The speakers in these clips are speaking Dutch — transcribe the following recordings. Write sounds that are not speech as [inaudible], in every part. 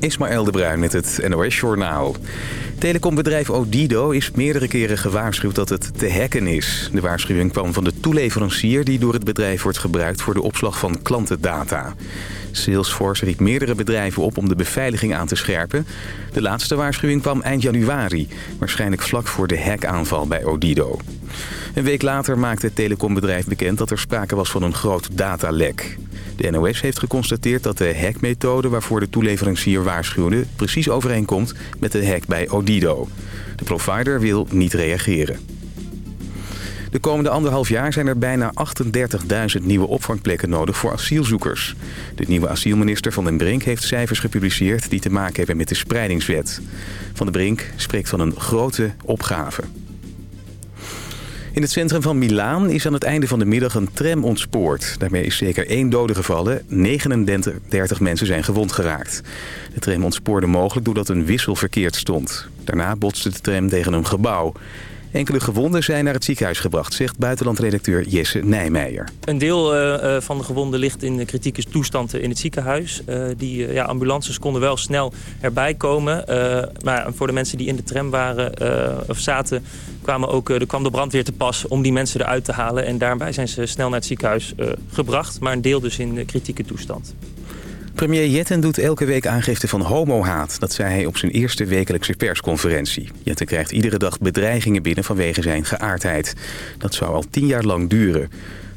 Ismaël de Bruin met het NOS Journaal. Telecombedrijf Odido is meerdere keren gewaarschuwd dat het te hacken is. De waarschuwing kwam van de toeleverancier die door het bedrijf wordt gebruikt voor de opslag van klantendata. Salesforce riep meerdere bedrijven op om de beveiliging aan te scherpen. De laatste waarschuwing kwam eind januari, waarschijnlijk vlak voor de hackaanval bij Odido. Een week later maakte het telecombedrijf bekend dat er sprake was van een groot datalek. De NOS heeft geconstateerd dat de hackmethode waarvoor de toeleverancier waarschuwde... precies overeenkomt met de hack bij Odido. De provider wil niet reageren. De komende anderhalf jaar zijn er bijna 38.000 nieuwe opvangplekken nodig voor asielzoekers. De nieuwe asielminister Van den Brink heeft cijfers gepubliceerd die te maken hebben met de spreidingswet. Van den Brink spreekt van een grote opgave. In het centrum van Milaan is aan het einde van de middag een tram ontspoord. Daarmee is zeker één dode gevallen. 39 mensen zijn gewond geraakt. De tram ontspoorde mogelijk doordat een wissel verkeerd stond. Daarna botste de tram tegen een gebouw. Enkele gewonden zijn naar het ziekenhuis gebracht, zegt buitenlandredacteur Jesse Nijmeijer. Een deel uh, van de gewonden ligt in kritieke toestand in het ziekenhuis. Die ja, ambulances konden wel snel erbij komen. Maar voor de mensen die in de tram waren of zaten, kwamen ook, er kwam de brandweer te pas om die mensen eruit te halen. En daarbij zijn ze snel naar het ziekenhuis gebracht. Maar een deel dus in kritieke toestand. Premier Jetten doet elke week aangifte van homohaat. Dat zei hij op zijn eerste wekelijkse persconferentie. Jetten krijgt iedere dag bedreigingen binnen vanwege zijn geaardheid. Dat zou al tien jaar lang duren.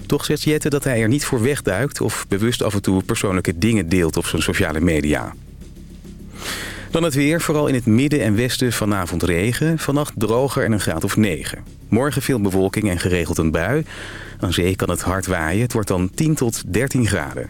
Toch zegt Jetten dat hij er niet voor wegduikt... of bewust af en toe persoonlijke dingen deelt op zijn sociale media. Dan het weer, vooral in het midden en westen vanavond regen. Vannacht droger en een graad of 9. Morgen veel bewolking en geregeld een bui. Aan zee kan het hard waaien. Het wordt dan 10 tot 13 graden.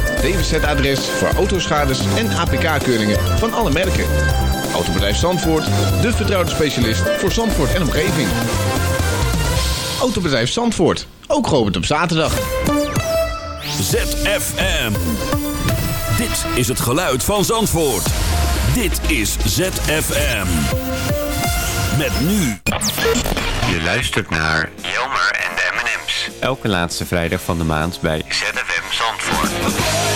DWZ-adres voor autoschades en APK-keuringen van alle merken. Autobedrijf Zandvoort, de vertrouwde specialist voor Zandvoort en omgeving. Autobedrijf Zandvoort, ook geopend op zaterdag. ZFM. Dit is het geluid van Zandvoort. Dit is ZFM. Met nu. Je luistert naar Jelmer en de M&M's. Elke laatste vrijdag van de maand bij ZFM Zandvoort.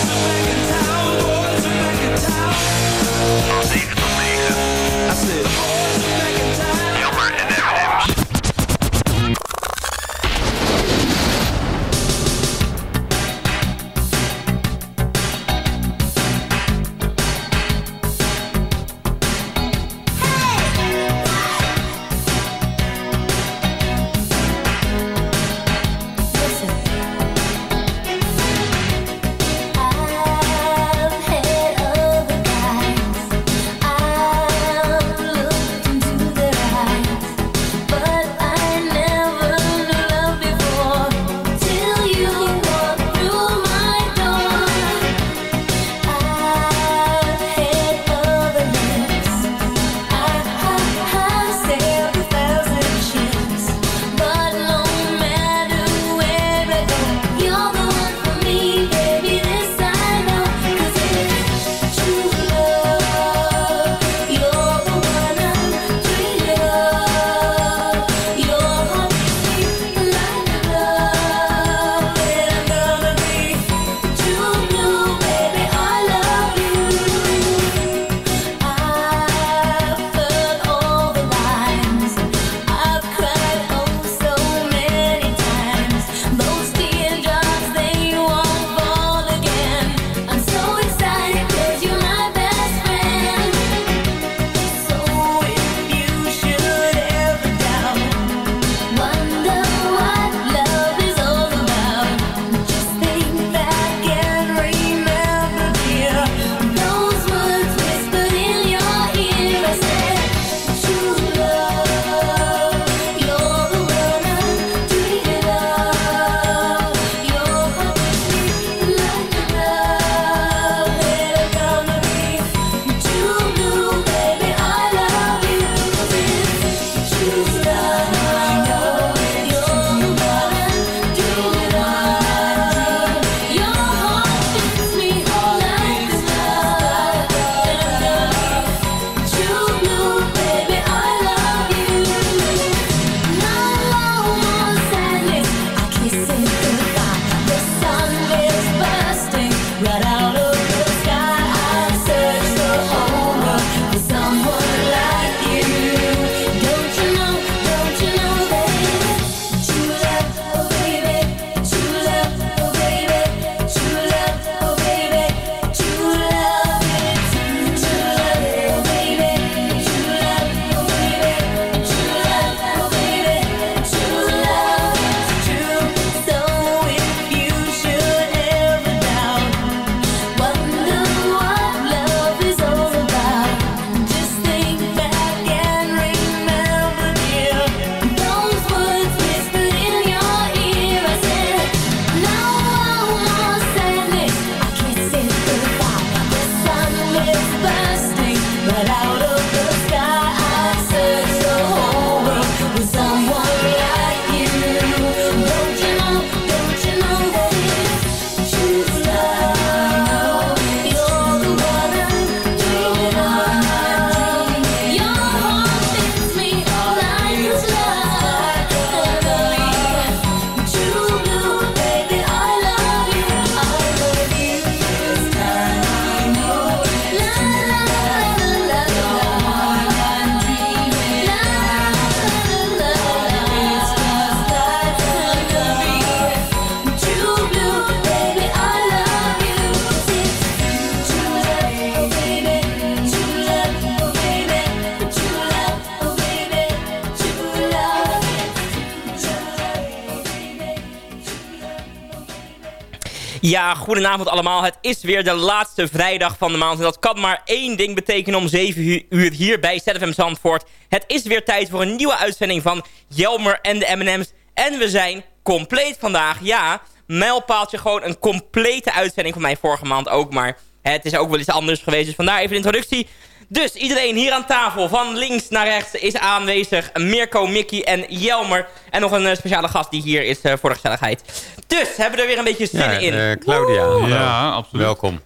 Goedenavond allemaal. Het is weer de laatste vrijdag van de maand. En dat kan maar één ding betekenen om 7 uur hier bij ZFM Zandvoort. Het is weer tijd voor een nieuwe uitzending van Jelmer en de M&M's. En we zijn compleet vandaag. Ja, mijlpaaltje gewoon een complete uitzending van mij vorige maand ook. Maar het is ook wel eens anders geweest. Dus vandaar even de introductie. Dus iedereen hier aan tafel, van links naar rechts, is aanwezig. Mirko, Mickey en Jelmer. En nog een eh, speciale gast die hier is uh, voor de gezelligheid. Dus, hebben we er weer een beetje zin ja, in. Uh, Claudia. Ja, absoluut. Welkom.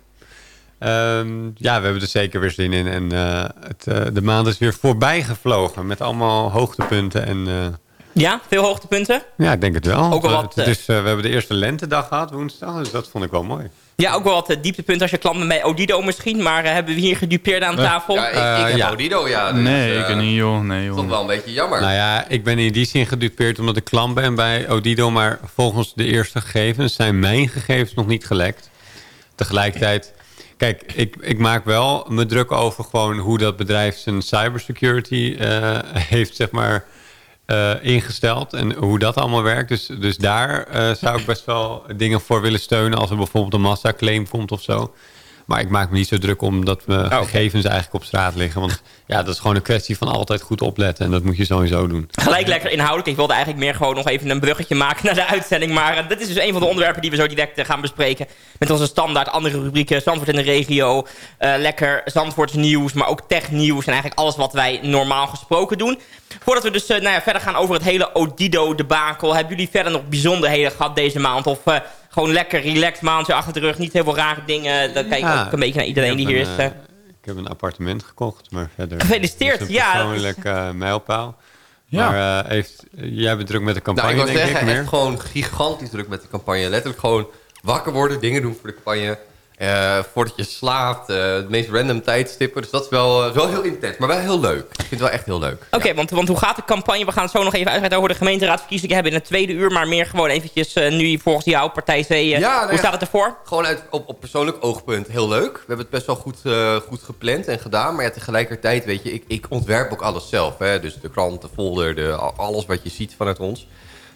Um, ja, we hebben er zeker weer zin in. En het, de maand is weer voorbij gevlogen met allemaal hoogtepunten en... Ja, veel hoogtepunten? Ja, ik denk het wel. Ook wat, het is, we hebben de eerste lentedag gehad woensdag, dus dat vond ik wel mooi. Ja, ook wel wat dieptepunten als je klant bent bij Odido misschien. Maar uh, hebben we hier gedupeerd aan tafel? Ja, ik, ik heb ja. Odido, ja. Dus, nee, uh, ik niet, joh. Nee, joh. Toch wel een beetje jammer. Nou ja, ik ben in die zin gedupeerd omdat ik klant ben bij Odido. Maar volgens de eerste gegevens zijn mijn gegevens nog niet gelekt. Tegelijkertijd... Kijk, ik, ik maak wel me druk over gewoon hoe dat bedrijf zijn cybersecurity uh, [laughs] heeft, zeg maar... Uh, ingesteld en hoe dat allemaal werkt. Dus, dus daar uh, zou ik best wel dingen voor willen steunen... als er bijvoorbeeld een massaclaim komt of zo. Maar ik maak me niet zo druk omdat mijn oh, gegevens eigenlijk op straat liggen. Want ja, dat is gewoon een kwestie van altijd goed opletten. En dat moet je sowieso doen. Gelijk lekker inhoudelijk. Ik wilde eigenlijk meer gewoon nog even een bruggetje maken naar de uitzending. Maar uh, dit is dus een van de onderwerpen die we zo direct uh, gaan bespreken. Met onze standaard andere rubrieken. Zandvoort in de regio. Uh, lekker Zandvoorts nieuws. Maar ook technieuws. En eigenlijk alles wat wij normaal gesproken doen. Voordat we dus nou ja, verder gaan over het hele Odido-debakel. Hebben jullie verder nog bijzonderheden gehad deze maand? Of gewoon lekker relaxed maandje achter de rug. Niet heel veel rare dingen. Dan kijk ik ja, ook een beetje naar iedereen die hier is. Uh, ik heb een appartement gekocht, maar verder... Gefeliciteerd, ja. Een persoonlijk uh, mijlpaal. Ja. Maar uh, heeft, jij bent druk met de campagne, nou, ik denk zeggen, ik, meer. echt gewoon gigantisch druk met de campagne. Letterlijk gewoon wakker worden, dingen doen voor de campagne. Uh, voordat je slaapt, uh, de meest random tijdstippen. Dus dat is wel, uh, wel heel intens, maar wel heel leuk. Ik vind het wel echt heel leuk. Oké, okay, ja. want, want hoe gaat de campagne? We gaan het zo nog even uitgebreid over de gemeenteraadsverkiezingen hebben in het tweede uur. Maar meer gewoon eventjes nu volgens jou, Partij C. Ja, hoe staat het ervoor? Gewoon uit, op, op persoonlijk oogpunt heel leuk. We hebben het best wel goed, goed gepland en gedaan. Maar ja, tegelijkertijd, weet je, ik, ik ontwerp ook alles zelf. Hè? Dus de krant, de folder, de, alles wat je ziet vanuit ons.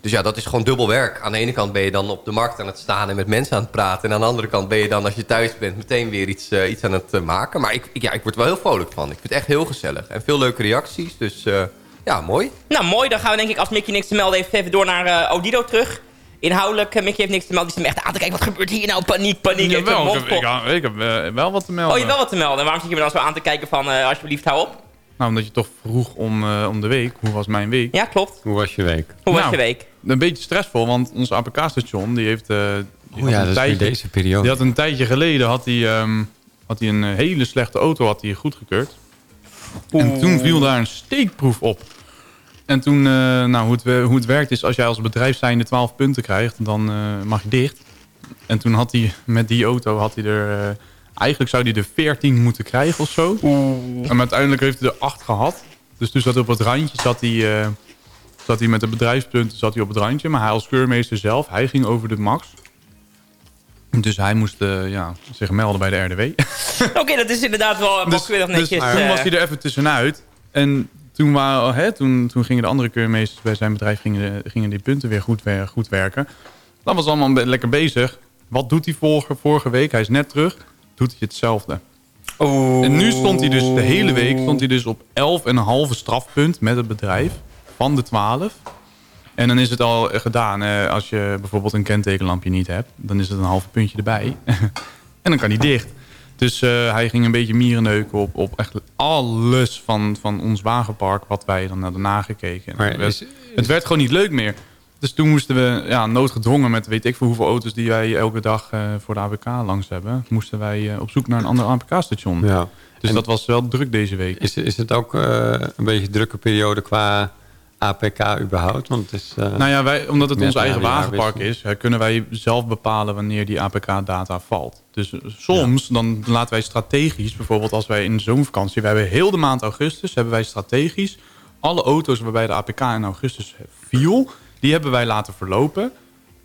Dus ja, dat is gewoon dubbel werk. Aan de ene kant ben je dan op de markt aan het staan en met mensen aan het praten. En aan de andere kant ben je dan, als je thuis bent, meteen weer iets, uh, iets aan het uh, maken. Maar ik, ik, ja, ik word er wel heel vrolijk van. Ik vind het echt heel gezellig. En veel leuke reacties. Dus uh, ja, mooi. Nou, mooi. Dan gaan we denk ik, als Mickey niks te melden heeft, even door naar Odido terug. Inhoudelijk, Mickey heeft niks te melden. Die is hem echt aan te kijken. Wat gebeurt hier nou? Paniek, paniek. Ja, wel, ik, heb, ik, heb wel wat te melden. Oh, je hebt wel wat te melden. En waarom zit je me dan zo aan te kijken van, alsjeblieft, hou op? Nou, omdat je toch vroeg om, uh, om de week. Hoe was mijn week? Ja, klopt. Hoe was je week? Hoe nou, was je week? Een beetje stressvol, want ons APK-station die heeft... Uh, die oh ja, dat tijdje, deze periode. Die had een tijdje geleden had hij, um, had hij een hele slechte auto had hij goedgekeurd. En toen viel daar een steekproef op. En toen, uh, nou, hoe het, hoe het werkt is, als jij als bedrijf zijnde 12 punten krijgt, dan mag je dicht. En toen had hij met die auto had hij er Eigenlijk zou hij er 14 moeten krijgen of zo. Oeh. En uiteindelijk heeft hij er 8 gehad. Dus toen zat hij op het randje, zat hij, uh, zat hij met de bedrijfspunten zat hij op het randje. Maar hij als keurmeester zelf, hij ging over de max. Dus hij moest uh, ja, zich melden bij de RDW. [laughs] Oké, okay, dat is inderdaad wel dus, netjes. Dus toen was hij er even tussenuit. En toen, waren, hè, toen, toen gingen de andere keurmeesters bij zijn bedrijf gingen, gingen die punten weer goed, goed werken. Dat was allemaal lekker bezig. Wat doet hij vorige, vorige week? Hij is net terug doet hij hetzelfde. Oh. En nu stond hij dus de hele week stond hij dus op 11,5 strafpunt met het bedrijf van de 12. En dan is het al gedaan. als je bijvoorbeeld een kentekenlampje niet hebt, dan is het een half puntje erbij. [laughs] en dan kan hij dicht. Dus uh, hij ging een beetje mierenneuken op, op echt alles van, van ons wagenpark... wat wij dan nagekeken. Maar is, het werd gewoon niet leuk meer. Dus toen moesten we ja, noodgedwongen met weet ik veel hoeveel auto's die wij elke dag uh, voor de APK langs hebben. Moesten wij uh, op zoek naar een ander APK-station. Ja. Dus en dat was wel druk deze week. Is, is het ook een beetje een drukke periode qua APK überhaupt? Want het is, nou ja, wij, omdat het ons eigen wagenpark is, kunnen wij zelf bepalen wanneer die APK-data valt. Dus soms ja. dan laten wij strategisch, bijvoorbeeld als wij in zomervakantie, we hebben heel de maand augustus, hebben wij strategisch alle auto's waarbij de APK in augustus viel die hebben wij laten verlopen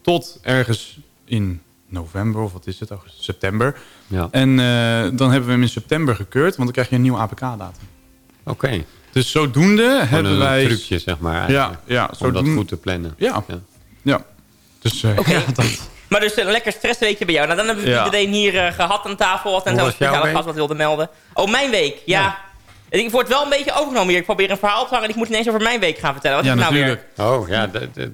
tot ergens in november of wat is het, augustus, september. Ja. En uh, dan hebben we hem in september gekeurd, want dan krijg je een nieuwe APK-datum. Oké. Okay. Dus zodoende hebben een wij... Een trucje, zeg maar. Ja, ja. Om dat goed te plannen. Ja. Ja. ja. Dus uh, okay. ja, dat... Maar dus een lekker stressweekje bij jou. Nou, dan hebben we Ja. iedereen hier eh, gehad aan tafel. En Hoe zo was jouw speciale week? gast wat wilde melden. Oh, mijn week. Ja. Ik word wel een beetje overgenomen hier. Ik probeer een verhaal te hangen. en Ik moet ineens over mijn week gaan vertellen. Wat Ja, is nou weer? natuurlijk. Oh, ja,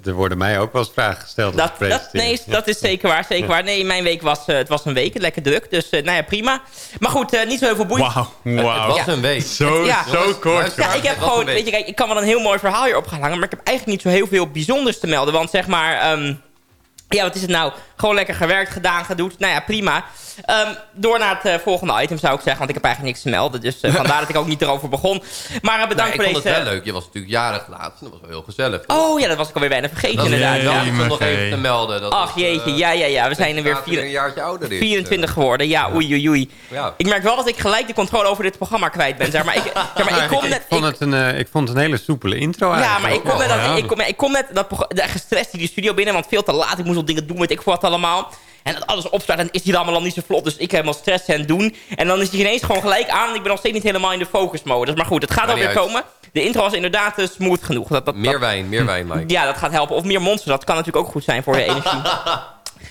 er worden mij ook wel eens vragen gesteld. als Dat, dat, nee, dat is zeker waar, zeker waar. Nee, mijn week was, eh, het was een week, lekker druk. Dus eh, nou ja, prima. Maar goed, eh, niet zo heel veel boeiend. Wauw, Het wauw. was een week. Zo, Ja. zo kort. Ja, ik heb gewoon, weet je, kijk, ik kan wel een heel mooi verhaal hier op gaan hangen, maar ik heb eigenlijk niet zo heel veel bijzonders te melden. Want zeg maar, ehm, ja, wat is het nou? Gewoon lekker gewerkt, gedaan, gedoe. Nou ja, prima. Ehm, door naar het eh, volgende item zou ik zeggen, want ik heb eigenlijk niks te melden. Dus eh, [laughs] vandaar dat ik ook niet erover begon. Maar eh, bedankt Nou, ik voor vond deze... het wel leuk. Je was natuurlijk jarig laatst. en Dat was wel heel gezellig. Oh ja, dat was ik alweer bijna vergeten dat inderdaad. Nee, Ja. nog even te melden. Dat Ach jeetje, ja, ja, ja. We zijn er weer vier- een jaartje ouder is. 24 geworden. Ja, oei, oei, oei. Ja. Ik merk wel dat ik gelijk de controle over dit programma kwijt ben. Zeg maar ik, zeg maar, ik kom net... ik, vond ik- het een, ik vond het een hele soepele intro ja, eigenlijk. maar ik kom, wel, dat, ja. ik, kom, ik kom met dat gestrest die die studio binnen, want veel te laat. Ik moest al dingen doen, weet ik voor wat allemaal. En dat alles opstart, en is die allemaal al niet zo vlot. Dus ik helemaal stress en doen. En dan is die ineens gewoon gelijk aan. En ik ben nog steeds niet helemaal in de focus modus. Maar goed, het gaat alweer komen. De intro was inderdaad eh, smooth genoeg. Dat, dat, Meer dat- wijn, meer wijn, Mike. ja, dat gaat helpen. Of meer monster, dat kan natuurlijk ook goed zijn voor je [laughs] energie.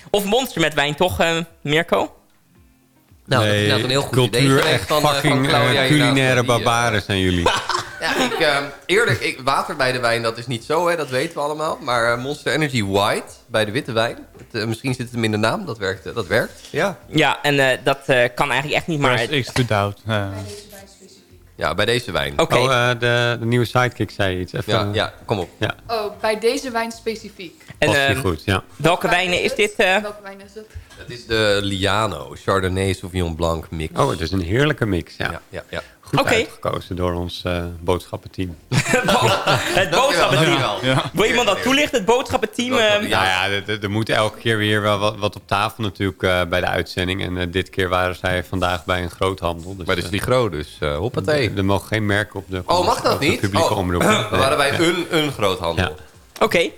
of monster met wijn, toch, eh, Mirko? Nou, dat is Nee, een heel goed cultuur, idee echt van, eh, fucking van Claudia culinaire barbaren zijn jullie. [laughs] Ja, ik, eh, eerlijk, ik, water bij de wijn, dat is niet zo, hè, dat weten we allemaal. Maar eh, Monster Energy White bij de witte wijn. Het, eh, misschien zit het hem in de naam, dat werkt. eh, dat werkt. Ja. Ja, en eh, dat eh, kan eigenlijk echt niet, maar... X to doubt. Eh, ja, bij deze wijn. Oké. Oh, eh, de, de nieuwe sidekick zei iets. Even, Ja, ja, kom op. Oh, bij deze wijn specifiek. En past eh, niet goed, ja. welke wijnen wijn is dit? eh? Welke wijn is het? Het is de Liano Chardonnay Sauvignon Blanc mix. Oh, het is een heerlijke mix, ja. ja, ja, ja. Goed Oké. uitgekozen door ons eh, boodschappenteam. [laughs] het boodschappenteam. ja, ja. Wil iemand dat toelichten? Het boodschappenteam? eh, Ja. Nou ja, er- er- moet elke keer weer wel wat, wat op tafel natuurlijk eh, bij de uitzending. En eh, dit keer waren zij vandaag bij een groothandel. Dus, Bij de eh, Sligro, dus uh, hoppatee. er mogen geen merken op de, Oh, mag dat op de niet? publieke oh, omroep. [laughs] we waren bij een, een groothandel. Ja. Oké.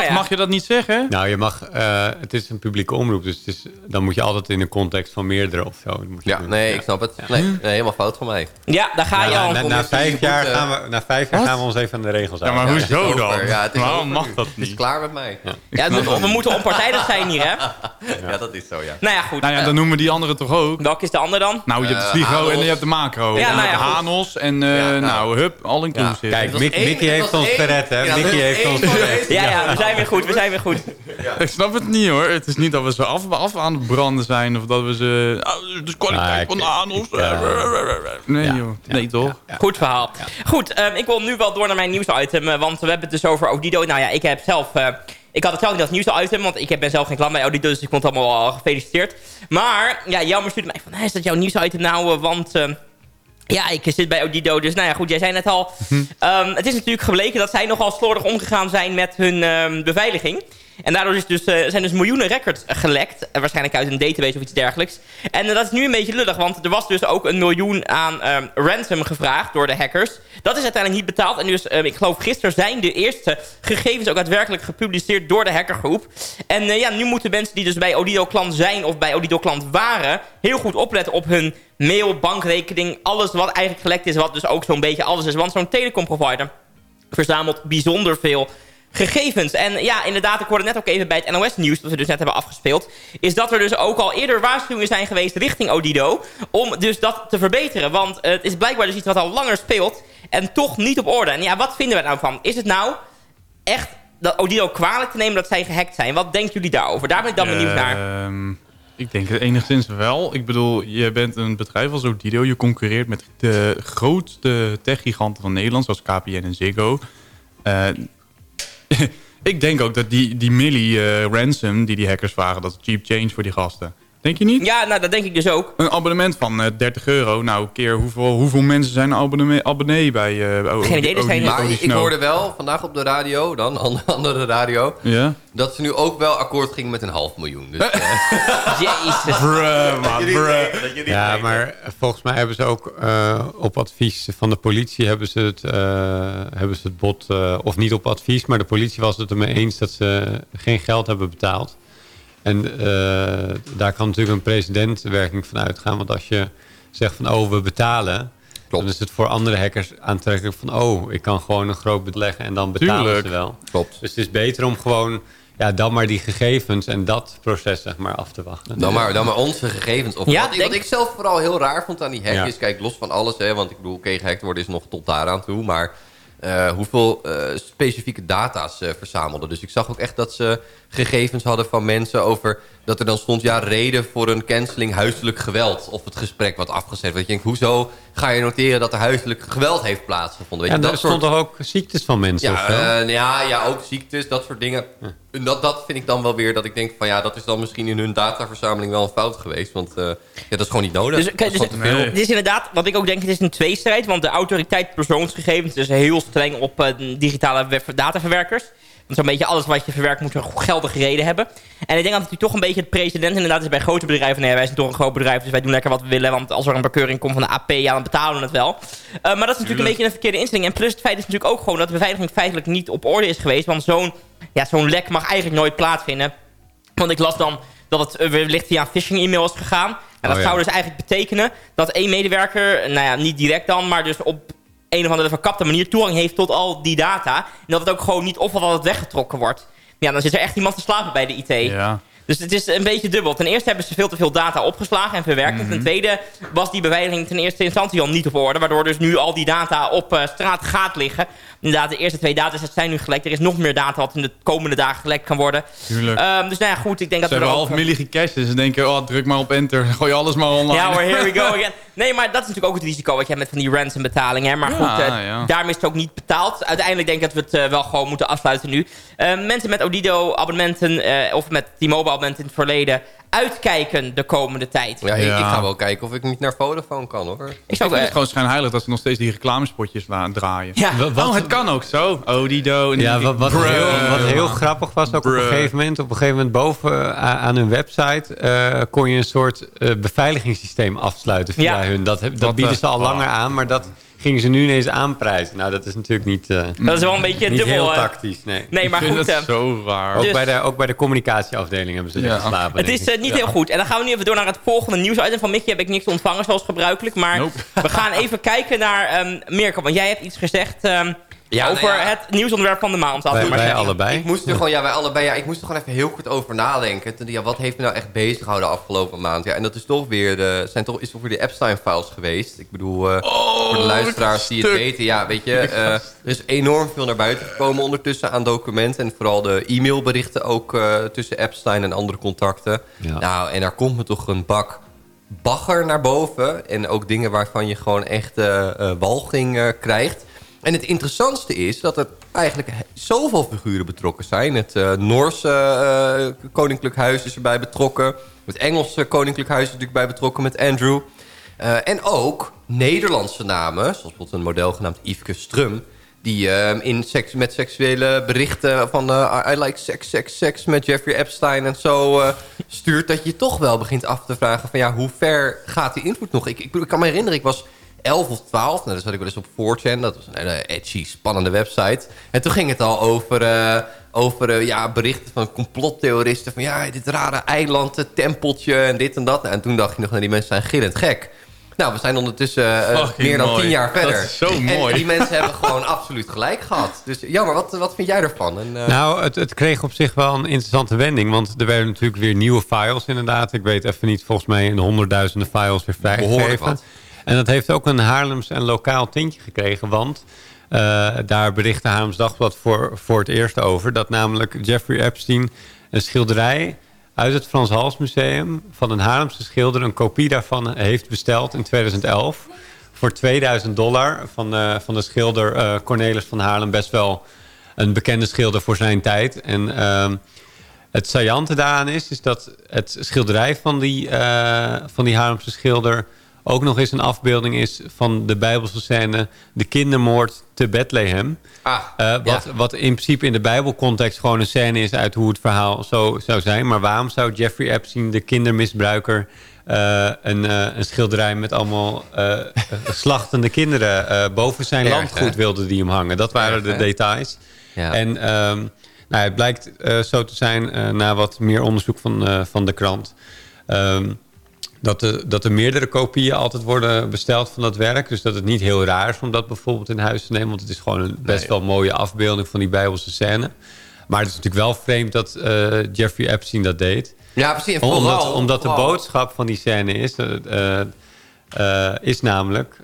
Ja. Mag je dat niet zeggen? Nou, je mag, eh, het is een publieke omroep, dus het is, dan moet je altijd in de context van meerdere of zo. Moet je Ja, doen. nee, Ja. ik snap het. Nee, nee, helemaal fout van mij. Ja, daar ga je Ja, al. na, na, Omdat vijf jaar eh, gaan we, na vijf jaar Wat? gaan we ons even aan de regels Ja, maar houden. hoezo dan? over. Ja, het is Waarom mag dat Het is niet? klaar met mij. Ja, Ja, we, we moeten onpartijdig zijn hier, hè? [laughs] dat is zo, ja. Nou ja, goed. Nou ja, Eh, dan noemen we die anderen toch ook? welke is de ander dan? Nou, je hebt de Sligo en je hebt de macro. Ja, En nou ja. Hanos en eh, Ja, nou. nou, hup, all inclusive. Kijk, was Mick- één- Mickey het heeft ons gered, hè? Ja, Mickey heeft ons van gered. Ja, ja, zijn weer goed, we zijn weer goed. Ik snap het niet hoor. Het is niet dat we ze af, af aan het branden zijn of dat we ze... Oh, dus kwaliteit van eh, nee ja, joh, ja, nee toch? Goed verhaal. Goed, ehm, ik wil nu wel door naar mijn nieuwsitem, eh, want we hebben het dus over Odido. Nou ja, ik heb zelf... eh, ik had het zelf niet als nieuwsitem, want ik heb- ben zelf geen klant bij Odido, dus ik vond het allemaal wel gefeliciteerd. Maar, ja, Jelmer stuurde mij van, "Hé, is dat jouw nieuwsitem nou? eh, Want... ehm, ja, ik zit bij Odido, dus nou ja, goed, jij zei net al. Ehm, het is natuurlijk gebleken dat zij nogal slordig omgegaan zijn met hun ehm, beveiliging. En daardoor dus, eh, zijn dus miljoenen records gelekt. eh, waarschijnlijk uit een database of iets dergelijks. En eh, dat is nu een beetje lullig, want er was dus ook een miljoen aan ehm, ransom gevraagd door de hackers. Dat is uiteindelijk niet betaald. En dus, ehm, ik geloof gisteren zijn de eerste gegevens ook daadwerkelijk gepubliceerd door de hackergroep. En ja, nu moeten mensen die dus bij Odido klant zijn of bij Odido klant waren... heel goed opletten op hun mail, bankrekening, alles wat eigenlijk gelekt is. Wat dus ook zo'n beetje alles is. Want zo'n telecomprovider verzamelt bijzonder veel gegevens. En ja, inderdaad, ik hoorde net ook even bij het NOS-nieuws... dat we dus net hebben afgespeeld... is dat er dus ook al eerder waarschuwingen zijn geweest richting Odido... om dus dat te verbeteren. Want het is blijkbaar dus iets wat al langer speelt... en toch niet op orde. En ja, wat vinden we nou van? Is het nou echt dat Odido kwalijk te nemen dat zij gehackt zijn? Wat denken jullie daarover? Daar ben ik dan benieuwd naar. Ehm, ik denk het enigszins wel. Ik bedoel, je bent een bedrijf als Odido. Je concurreert met de grootste techgiganten van Nederland, zoals KPN en Ziggo. Eh, [laughs] ik denk ook dat die, die milli eh, ransom die die hackers vragen, dat is cheap change voor die gasten. Denk je niet? Ja, nou, dat denk ik dus ook. Een abonnement van eh, 30 euro. Nou, keer hoeveel, hoeveel mensen zijn abonnee, abonnee bij uh, Geen idee, zijn- Maar ik hoorde wel vandaag op de radio, dan an- [laughs] andere radio... Ja? dat ze nu ook wel akkoord gingen met een half miljoen. Dus, [laughs] eh, [laughs] Jezus. Bruh, man, bruh. Ja, maar volgens mij hebben ze ook eh, op advies van de politie hebben ze het, eh, hebben ze het bot, eh, of niet op advies, maar de politie was het ermee eens dat ze geen geld hebben betaald. En eh, daar kan natuurlijk een precedentwerking van uitgaan, want als je zegt van oh we betalen, Klopt. dan is het voor andere hackers aantrekkelijk van oh ik kan gewoon een groot bedrag leggen en dan betalen Tuurlijk. ze wel. Klopt. Dus het is beter om gewoon ja, dan maar die gegevens en dat proces zeg maar af te wachten. Dan maar, dan maar onze gegevens op. Ja, wat, ik, denk- wat ik zelf vooral heel raar vond aan die. Ja. kijk, los van alles, hè, want ik bedoel... oké, gehackt worden is nog tot daaraan toe... maar eh, hoeveel eh, specifieke data's ze verzamelden. Dus ik zag ook echt dat ze gegevens hadden van mensen over... dat er dan stond, ja, reden voor een canceling huiselijk geweld... of het gesprek wat afgezet werd. Je denkt, hoezo ga je noteren dat er huiselijk geweld heeft plaatsgevonden? Weet Ja, daar stond toch ook ziektes van mensen of ja, eh, ja, ja, ook ziektes, dat soort dingen. En Dat, dat vind ik dan wel weer dat ik denk van ja, dat is dan misschien in hun dataverzameling wel een fout geweest. Want eh, ja, dat is gewoon niet nodig. Dus, dat kijk, dus, het is inderdaad, wat ik ook denk, het is een tweestrijd. Want de autoriteit persoonsgegevens is heel streng op eh, digitale dataverwerkers. Want zo'n beetje alles wat je verwerkt moet een geldige reden hebben. En ik denk dat het natuurlijk toch een beetje het precedent inderdaad is bij grote bedrijven. Nee, wij zijn toch een groot bedrijf, dus wij doen lekker wat we willen. Want als er een bekeuring komt van de AP, ja, dan betalen we het wel. Eh, maar dat is natuurlijk een beetje een verkeerde instelling. En plus het feit is natuurlijk ook gewoon dat de beveiliging feitelijk niet op orde is geweest. Want zo'n ja, zo'n lek mag eigenlijk nooit plaatsvinden. Want ik las dan dat het wellicht via een phishing-e-mail is gegaan. En dat Oh ja. zou dus eigenlijk betekenen dat één medewerker, nou ja, niet direct dan, maar dus op een of andere verkapte manier toegang heeft tot al die data. En dat het ook gewoon niet of dat het weggetrokken wordt. Ja, dan zit er echt iemand te slapen bij de IT. Ja. Dus het is een beetje dubbel. Ten eerste hebben ze veel te veel data opgeslagen en verwerkt. En ten tweede was die beveiliging ten eerste instantie al niet op orde. Waardoor dus nu al die data op eh, straat gaat liggen. Inderdaad, de eerste twee datasets zijn nu gelekt. Er is nog meer data wat in de komende dagen gelekt kan worden. Tuurlijk. Ehm, dus nou ja, goed. Ik denk Ze dat we hebben er half ook- milli gecashed. Dus ze denken, oh, druk maar op enter. [laughs] Gooi alles maar online. Ja hoor, here we go again. Nee, maar dat is natuurlijk ook het risico wat je hebt met van die ransom betalingen. Hè? Maar Ja, goed, eh, ja. daarom is het ook niet betaald. Uiteindelijk denk ik dat we het eh, wel gewoon moeten afsluiten nu. Eh, mensen met Odido abonnementen eh, of met T-Mobile abonnementen in het verleden uitkijken de komende tijd. Ja, ik, Ja. ik ga wel kijken of ik niet naar Vodafone kan hoor. Ik Ik zou vind het gewoon schijnheilig dat ze nog steeds die reclamespotjes la- draaien. ja. Wat- oh, het kan ook zo. Odido. En Ja, wat, wat, Bruh. heel, wat heel grappig was ook op een gegeven moment. Op een gegeven moment boven aan hun website eh, kon je een soort eh, beveiligingssysteem afsluiten via Ja. hun. Dat, dat bieden eh, ze al oh. langer aan, maar dat gingen ze nu ineens aanprijzen. Nou, dat is natuurlijk niet, eh, Dat is wel een beetje niet dubbel. heel tactisch. Nee. nee, maar goed. het eh, zo raar. Ook, dus- bij de, ook bij de communicatieafdeling hebben ze Ja. geslapen. het is eh, niet heel goed. En dan gaan we nu even door naar het volgende nieuwsitem. Van Mickey heb ik niks ontvangen zoals gebruikelijk. Maar Nope. we gaan even kijken naar ehm Mirko. Want jij hebt iets gezegd ehm, Ja, over nou ja. het nieuwsonderwerp van de maand. wij, maar wij zeggen. allebei. Ik moest er gewoon, [laughs] ja, wij allebei, ja, ik moest er gewoon even heel kort over nadenken. Toen, Ja, wat heeft me nou echt bezig gehouden de afgelopen maand? Ja, en dat is toch weer de, zijn toch, is toch weer de Epstein-files geweest. Ik bedoel, eh, voor de luisteraars die het weten. Ja, weet je, eh, er is enorm veel naar buiten gekomen ondertussen aan documenten. En vooral de e-mailberichten ook eh, tussen Epstein en andere contacten. Ja. Nou, en daar komt me toch een bak bagger naar boven. En ook dingen waarvan je gewoon echt walging eh, krijgt. En het interessantste is dat er eigenlijk zoveel figuren betrokken zijn. Het eh, Noorse eh, Koninklijk Huis is erbij betrokken. Het Engelse Koninklijk Huis is natuurlijk bij betrokken met Andrew. Eh, en ook Nederlandse namen, zoals bijvoorbeeld een model genaamd Yveske Strum... die eh, in seks, met seksuele berichten van I like sex, sex, sex met Jeffrey Epstein en zo stuurt... dat je toch wel begint af te vragen van ja, hoe ver gaat die invloed nog? Ik, ik, ik kan me herinneren, ik was 11 of 12. Nou, dan zat ik wel eens op 4chan. Dat was een hele edgy, spannende website. En toen ging het al over, eh, over eh, ja, berichten van complottheoristen. Van ja, dit rare eiland, het tempeltje en dit en dat. Nou, en toen dacht je nog, nou, die mensen zijn gillend gek. Nou, we zijn ondertussen eh, meer dan mooi. tien jaar Dat verder. is zo en mooi. die mensen hebben gewoon absoluut gelijk gehad. Dus jammer, wat, wat vind jij ervan? En, eh, Nou, het, het kreeg op zich wel een interessante wending. Want er werden natuurlijk weer nieuwe files inderdaad. Ik weet even niet, volgens mij in de honderdduizenden files weer Behoorlijk vrijgegeven. En dat heeft ook een Haarlems en lokaal tintje gekregen. Want eh, daar berichtte Haarlems Dagblad voor, voor het eerst over. Dat namelijk Jeffrey Epstein een schilderij uit het Frans Hals Museum... van een Haarlemse schilder een kopie daarvan heeft besteld in 2011... voor 2000 dollar van, eh, van de schilder eh, Cornelis van Haarlem. Best wel een bekende schilder voor zijn tijd. En ehm, het saillante daaraan is, is dat het schilderij van die, van die Haarlemse schilder... ook nog eens een afbeelding is van de Bijbelse scène... de kindermoord te Bethlehem. ah, Eh, wat, ja. wat in principe in de Bijbelcontext gewoon een scène is... uit hoe het verhaal zo zou zijn. Maar waarom zou Jeffrey Epstein, de kindermisbruiker... eh, een, eh, een schilderij met allemaal slachtende kinderen... boven zijn Erg, landgoed hè? wilde die hem hangen. Dat waren Erg, de hè? details. Ja. En ehm, nou, het blijkt zo te zijn, na wat meer onderzoek van, van de krant... ehm, dat, er, dat er meerdere kopieën altijd worden besteld van dat werk. Dus dat het niet heel raar is om dat bijvoorbeeld in huis te nemen. Want het is gewoon een best Nee. wel mooie afbeelding van die Bijbelse scène. Maar het is natuurlijk wel vreemd dat eh, Jeffrey Epstein dat deed. Ja, precies. Omdat, vooral- omdat de boodschap van die scène is, eh, eh, is namelijk...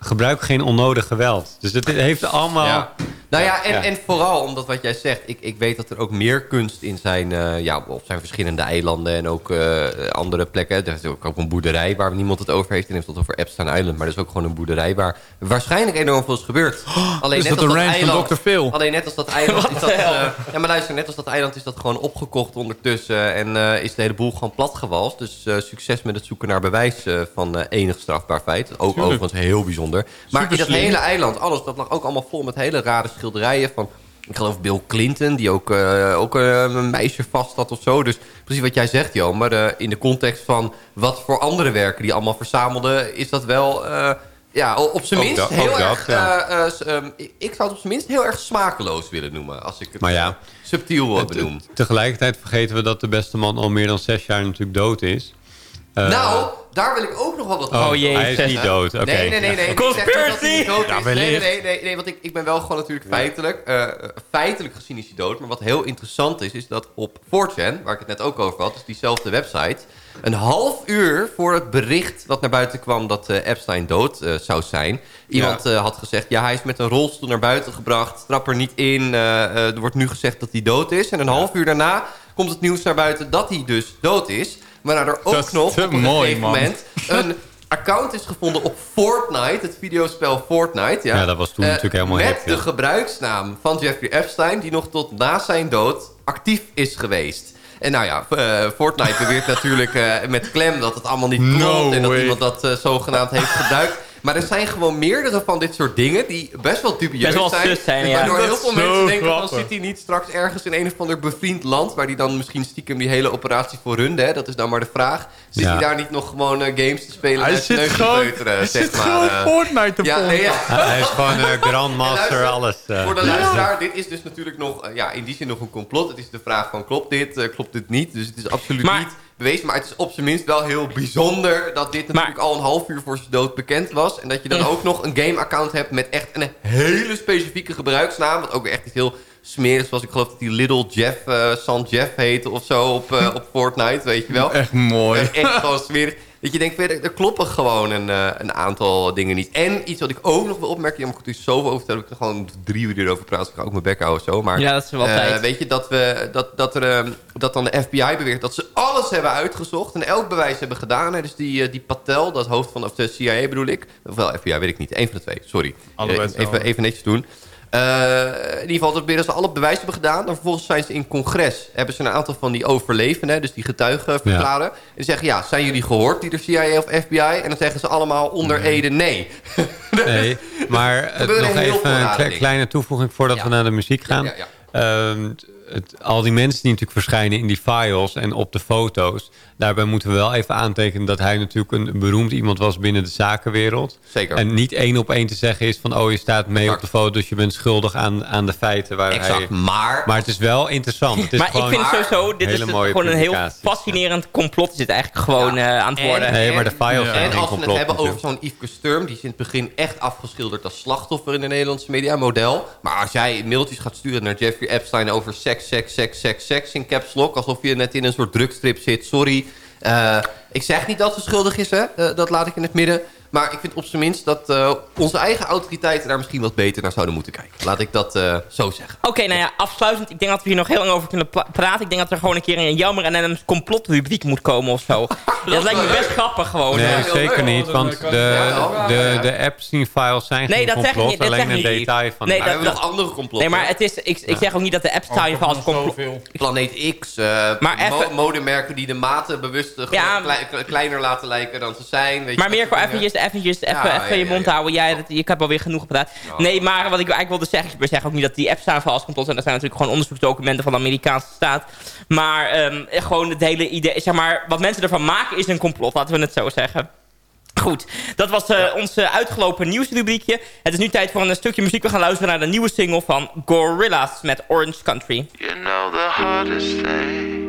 gebruik geen onnodig geweld. Dus het heeft allemaal... Ja. Nou ja en, en vooral omdat wat jij zegt... Ik, ik weet dat er ook meer kunst in zijn... eh, ja, op zijn verschillende eilanden en ook eh, andere plekken. Er is ook, ook een boerderij waar niemand het over heeft. En heeft het over Epstein Island. Maar er is ook gewoon een boerderij waar waarschijnlijk enorm veel is gebeurd. [gasps] Alleen is dat de als ranch van Dr. Phil? Alleen net als dat eiland [laughs] is dat... eh, ja, maar luister, net als dat eiland is dat gewoon opgekocht ondertussen. En is de hele boel gewoon platgewalst. Dus succes met het zoeken naar bewijs van enig strafbaar feit. Ook Tuurlijk. overigens heel bijzonder. Maar in dat hele eiland, alles, dat lag ook allemaal vol met hele rare schilderijen van... Ik geloof Bill Clinton, die ook, eh, ook eh, een meisje vast had of zo. Dus precies wat jij zegt, Jo. Maar eh, in de context van wat voor andere werken die allemaal verzamelden... is dat wel, ja, op zijn minst dat- heel dat, erg... ja. eh, eh, ehm, ik zou het op zijn minst heel erg smakeloos willen noemen. Als ik het Maar ja, subtiel wil Het- benoem. het- tegelijkertijd vergeten we dat de beste man al meer dan zes jaar natuurlijk dood is. Eh, nou, daar wil ik ook nog wel wat Oh, over hij is niet dood, oké. Nee, nee, nee. nee. Ja, nee, nee, nee, nee, nee, want ik, ik ben wel gewoon natuurlijk feitelijk... eh, feitelijk gezien is hij dood. Maar wat heel interessant is, is dat op 4chan, waar ik het net ook over had... dus diezelfde website... een half uur voor het bericht dat naar buiten kwam... dat eh, Epstein dood zou zijn... iemand had gezegd... ja, hij is met een rolstoel naar buiten gebracht. Trap er niet in. er wordt nu gezegd dat hij dood is. En een half uur daarna komt het nieuws naar buiten... dat hij dus dood is... Waarna er ook Dat nog op een mooi, gegeven man. moment een [laughs] account is gevonden op Fortnite, het videospel Fortnite. Ja, Ja, dat was toen Eh, natuurlijk helemaal Met hip, ja. de gebruiksnaam van Jeffrey Epstein, die nog tot na zijn dood actief is geweest. En nou ja, eh, Fortnite beweert [laughs] natuurlijk eh, met klem dat het allemaal niet klopt... No en dat way. iemand dat zogenaamd heeft gebruikt. Maar er zijn gewoon meerdere van dit soort dingen die best wel dubieus Best wel zijn. zijn, ja. Waardoor heel veel mensen denken, van grappig. zit hij niet straks ergens in een of ander bevriend land... waar hij dan misschien stiekem die hele operatie voor runde, hè? Dat is dan maar de vraag. Zit Ja. hij daar niet nog gewoon eh, games te spelen Hij zit gewoon, hij zeg zit maar. gewoon eh. Fortnite te ja, nee, ja. [laughs] Hij is gewoon eh, [laughs] grandmaster, alles. Voor de luisteraar, dit is dus natuurlijk nog, ja, in die zin nog een complot. Het is de vraag van, klopt dit, klopt dit niet? Dus het is absoluut Maar- niet bewezen. Maar het is op zijn minst wel heel bijzonder dat dit natuurlijk al een half uur voor zijn dood bekend was. En dat je dan ook nog een game-account hebt met echt een hele specifieke gebruiksnaam. Wat ook echt iets heel smerigs was. Ik geloof dat die Little Jeff, eh San Jeff heette of zo op, eh, op Fortnite, weet je wel. Echt mooi. Echt gewoon smerig. Dat je denkt, verder, er kloppen gewoon een, eh, een aantal dingen niet. En iets wat ik ook nog wil opmerken. Ja, maar goed, er zoveel over te vertellen. Ik kan gewoon drie uur erover praten. Dus ik ga ook mijn bek houden zo. Maar, Ja, dat is wel eh, tijd. Weet je, dat, we, dat, dat, er, ehm, dat dan de FBI beweert dat ze alles hebben uitgezocht. En elk bewijs hebben gedaan. Hè. Dus die, eh, die Patel, dat hoofd van of de CIA bedoel ik. Of wel FBI, weet ik niet. Eén van de twee, sorry. Allebei even, even netjes doen. Eh, in ieder geval, dat ze alle bewijs hebben gedaan. Dan vervolgens zijn ze in congres. Hebben ze een aantal van die overlevenden, dus die getuigen verklaren. En die zeggen, ja, zijn jullie gehoord, die door CIA of FBI? En dan zeggen ze allemaal onder Ede nee. Nee, [laughs] maar het, nog even een rare kle- dingen. kleine toevoeging voordat Ja. we naar de muziek gaan. Ja, Ehm, het, al die mensen die natuurlijk verschijnen in die files en op de foto's. Daarbij moeten we wel even aantekenen dat hij natuurlijk een beroemd iemand was binnen de zakenwereld. Zeker. En niet één op één te zeggen is van oh je staat mee Exact. op de foto. Dus je bent schuldig aan, aan de feiten waar Exact, hij... maar... Maar het is wel interessant. Het is Maar ik vind het sowieso, dit is hele het- mooie gewoon een heel fascinerend complot. Is dit eigenlijk gewoon eh, aan het En- worden. Nee, maar de files Ja. zijn En als we het complot hebben over zo'n Yves Sturm... die is in het begin echt afgeschilderd als slachtoffer in de Nederlandse media, model. Maar als jij mailtjes gaat sturen naar Jeffrey Epstein over seks, seks, seks, seks, seks in caps lock... alsof je net in een soort drugstrip zit, sorry... Eh, ik zeg niet dat ze schuldig is, hè? Eh, dat laat ik in het midden. Maar ik vind op zijn minst dat eh, onze eigen autoriteiten... daar misschien wat beter naar zouden moeten kijken. Laat ik dat eh, zo zeggen. Oké, nou ja, afsluitend. Ik denk dat we hier nog heel lang over kunnen praten. Ik denk dat er gewoon een keer een Jammer en een complotrubriek moet komen of zo. [laughs] dat lijkt me best grappig gewoon. Nee, zeker niet, want de, de, de Epstein-files zijn Nee, geen dat zeg ik complot, niet, dat alleen zeg een ik niet. detail van... Nee, Maar dat- we hebben nog andere complotten. Nee, maar het is, ik, ik zeg ook niet dat de Epstein Oh, complot... zoveel. Planeet X, eh, Maar mo- even- modemerken die de maten bewust Ja, klei- kle- kleiner laten lijken dan ze zijn. Weet je, Maar soort dingen. Eventjes, even, Ja, even ja, je mond ja. houden. Jij, dat, ik heb alweer genoeg gepraat. Nee, maar wat ik eigenlijk wilde zeggen... Ik zeg ook niet dat die Epstein van als complot zijn. Dat zijn natuurlijk gewoon onderzoeksdocumenten van de Amerikaanse staat. Maar ehm, gewoon het hele idee... Zeg maar, wat mensen ervan maken is een complot. Laten we het zo zeggen. Goed, dat was eh, ons eh, uitgelopen nieuwsrubriekje. Het is nu tijd voor een stukje muziek. We gaan luisteren naar de nieuwe single van Gorillaz met Orange Country. You know the hardest thing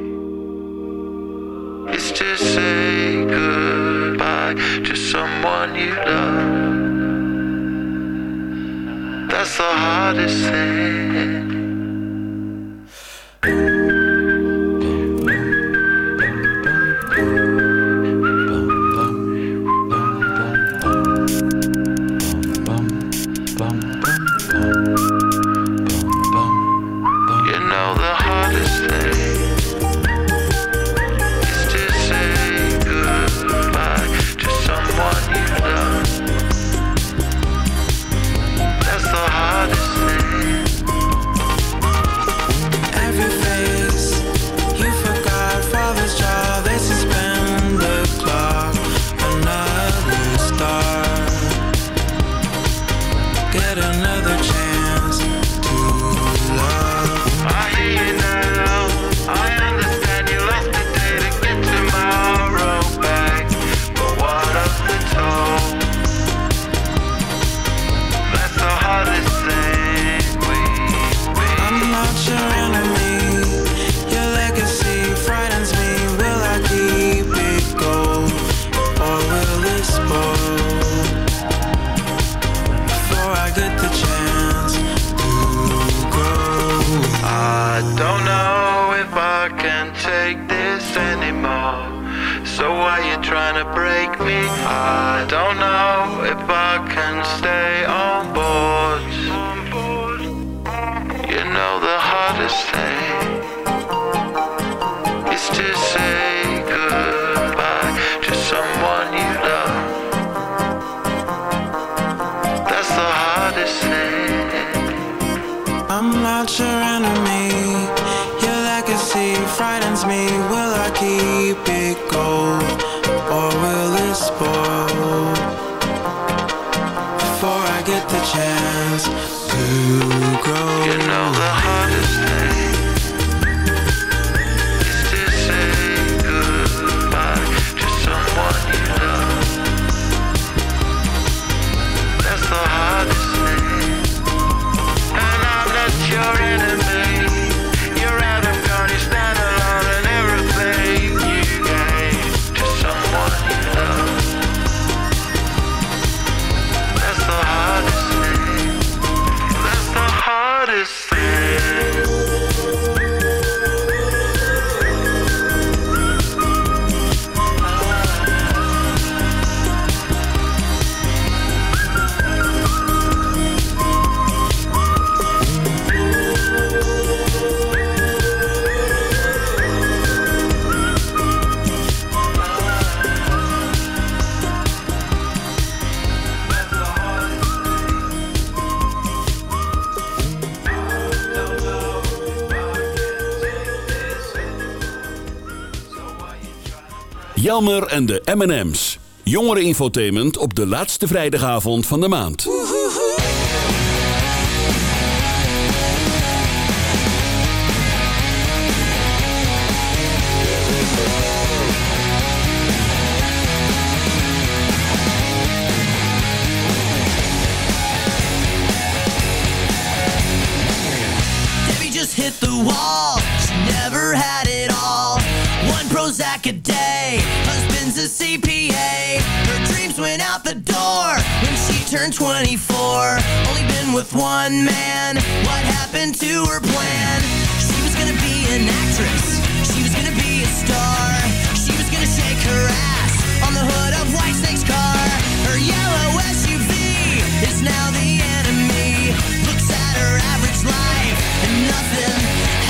is to say goodbye to someone you love. That's the hardest thing. Jammer en de M&M's. Jongeren infotainment op de laatste vrijdagavond van de maand. turned 24 Only been with one man. What happened to her plan? She was gonna be an actress. She was gonna be a star. She was gonna shake her ass On the hood of White Snake's car. Her yellow SUV is now the enemy. Looks at her average life And nothing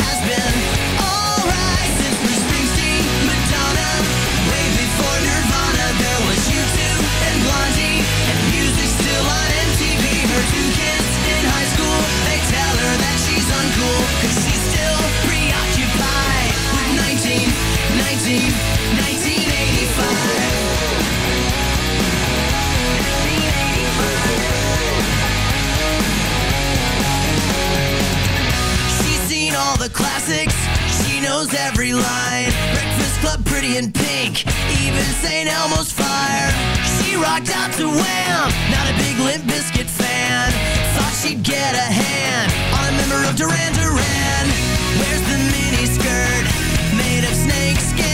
1985. all the classics. She knows every line. Breakfast Club, Pretty in Pink, even St. Elmo's Fire. She rocked out to Wham, not a big Limp fan. Thought she'd get a hand on a member of Duran Duran. Where's the miniskirt made of snakeskin?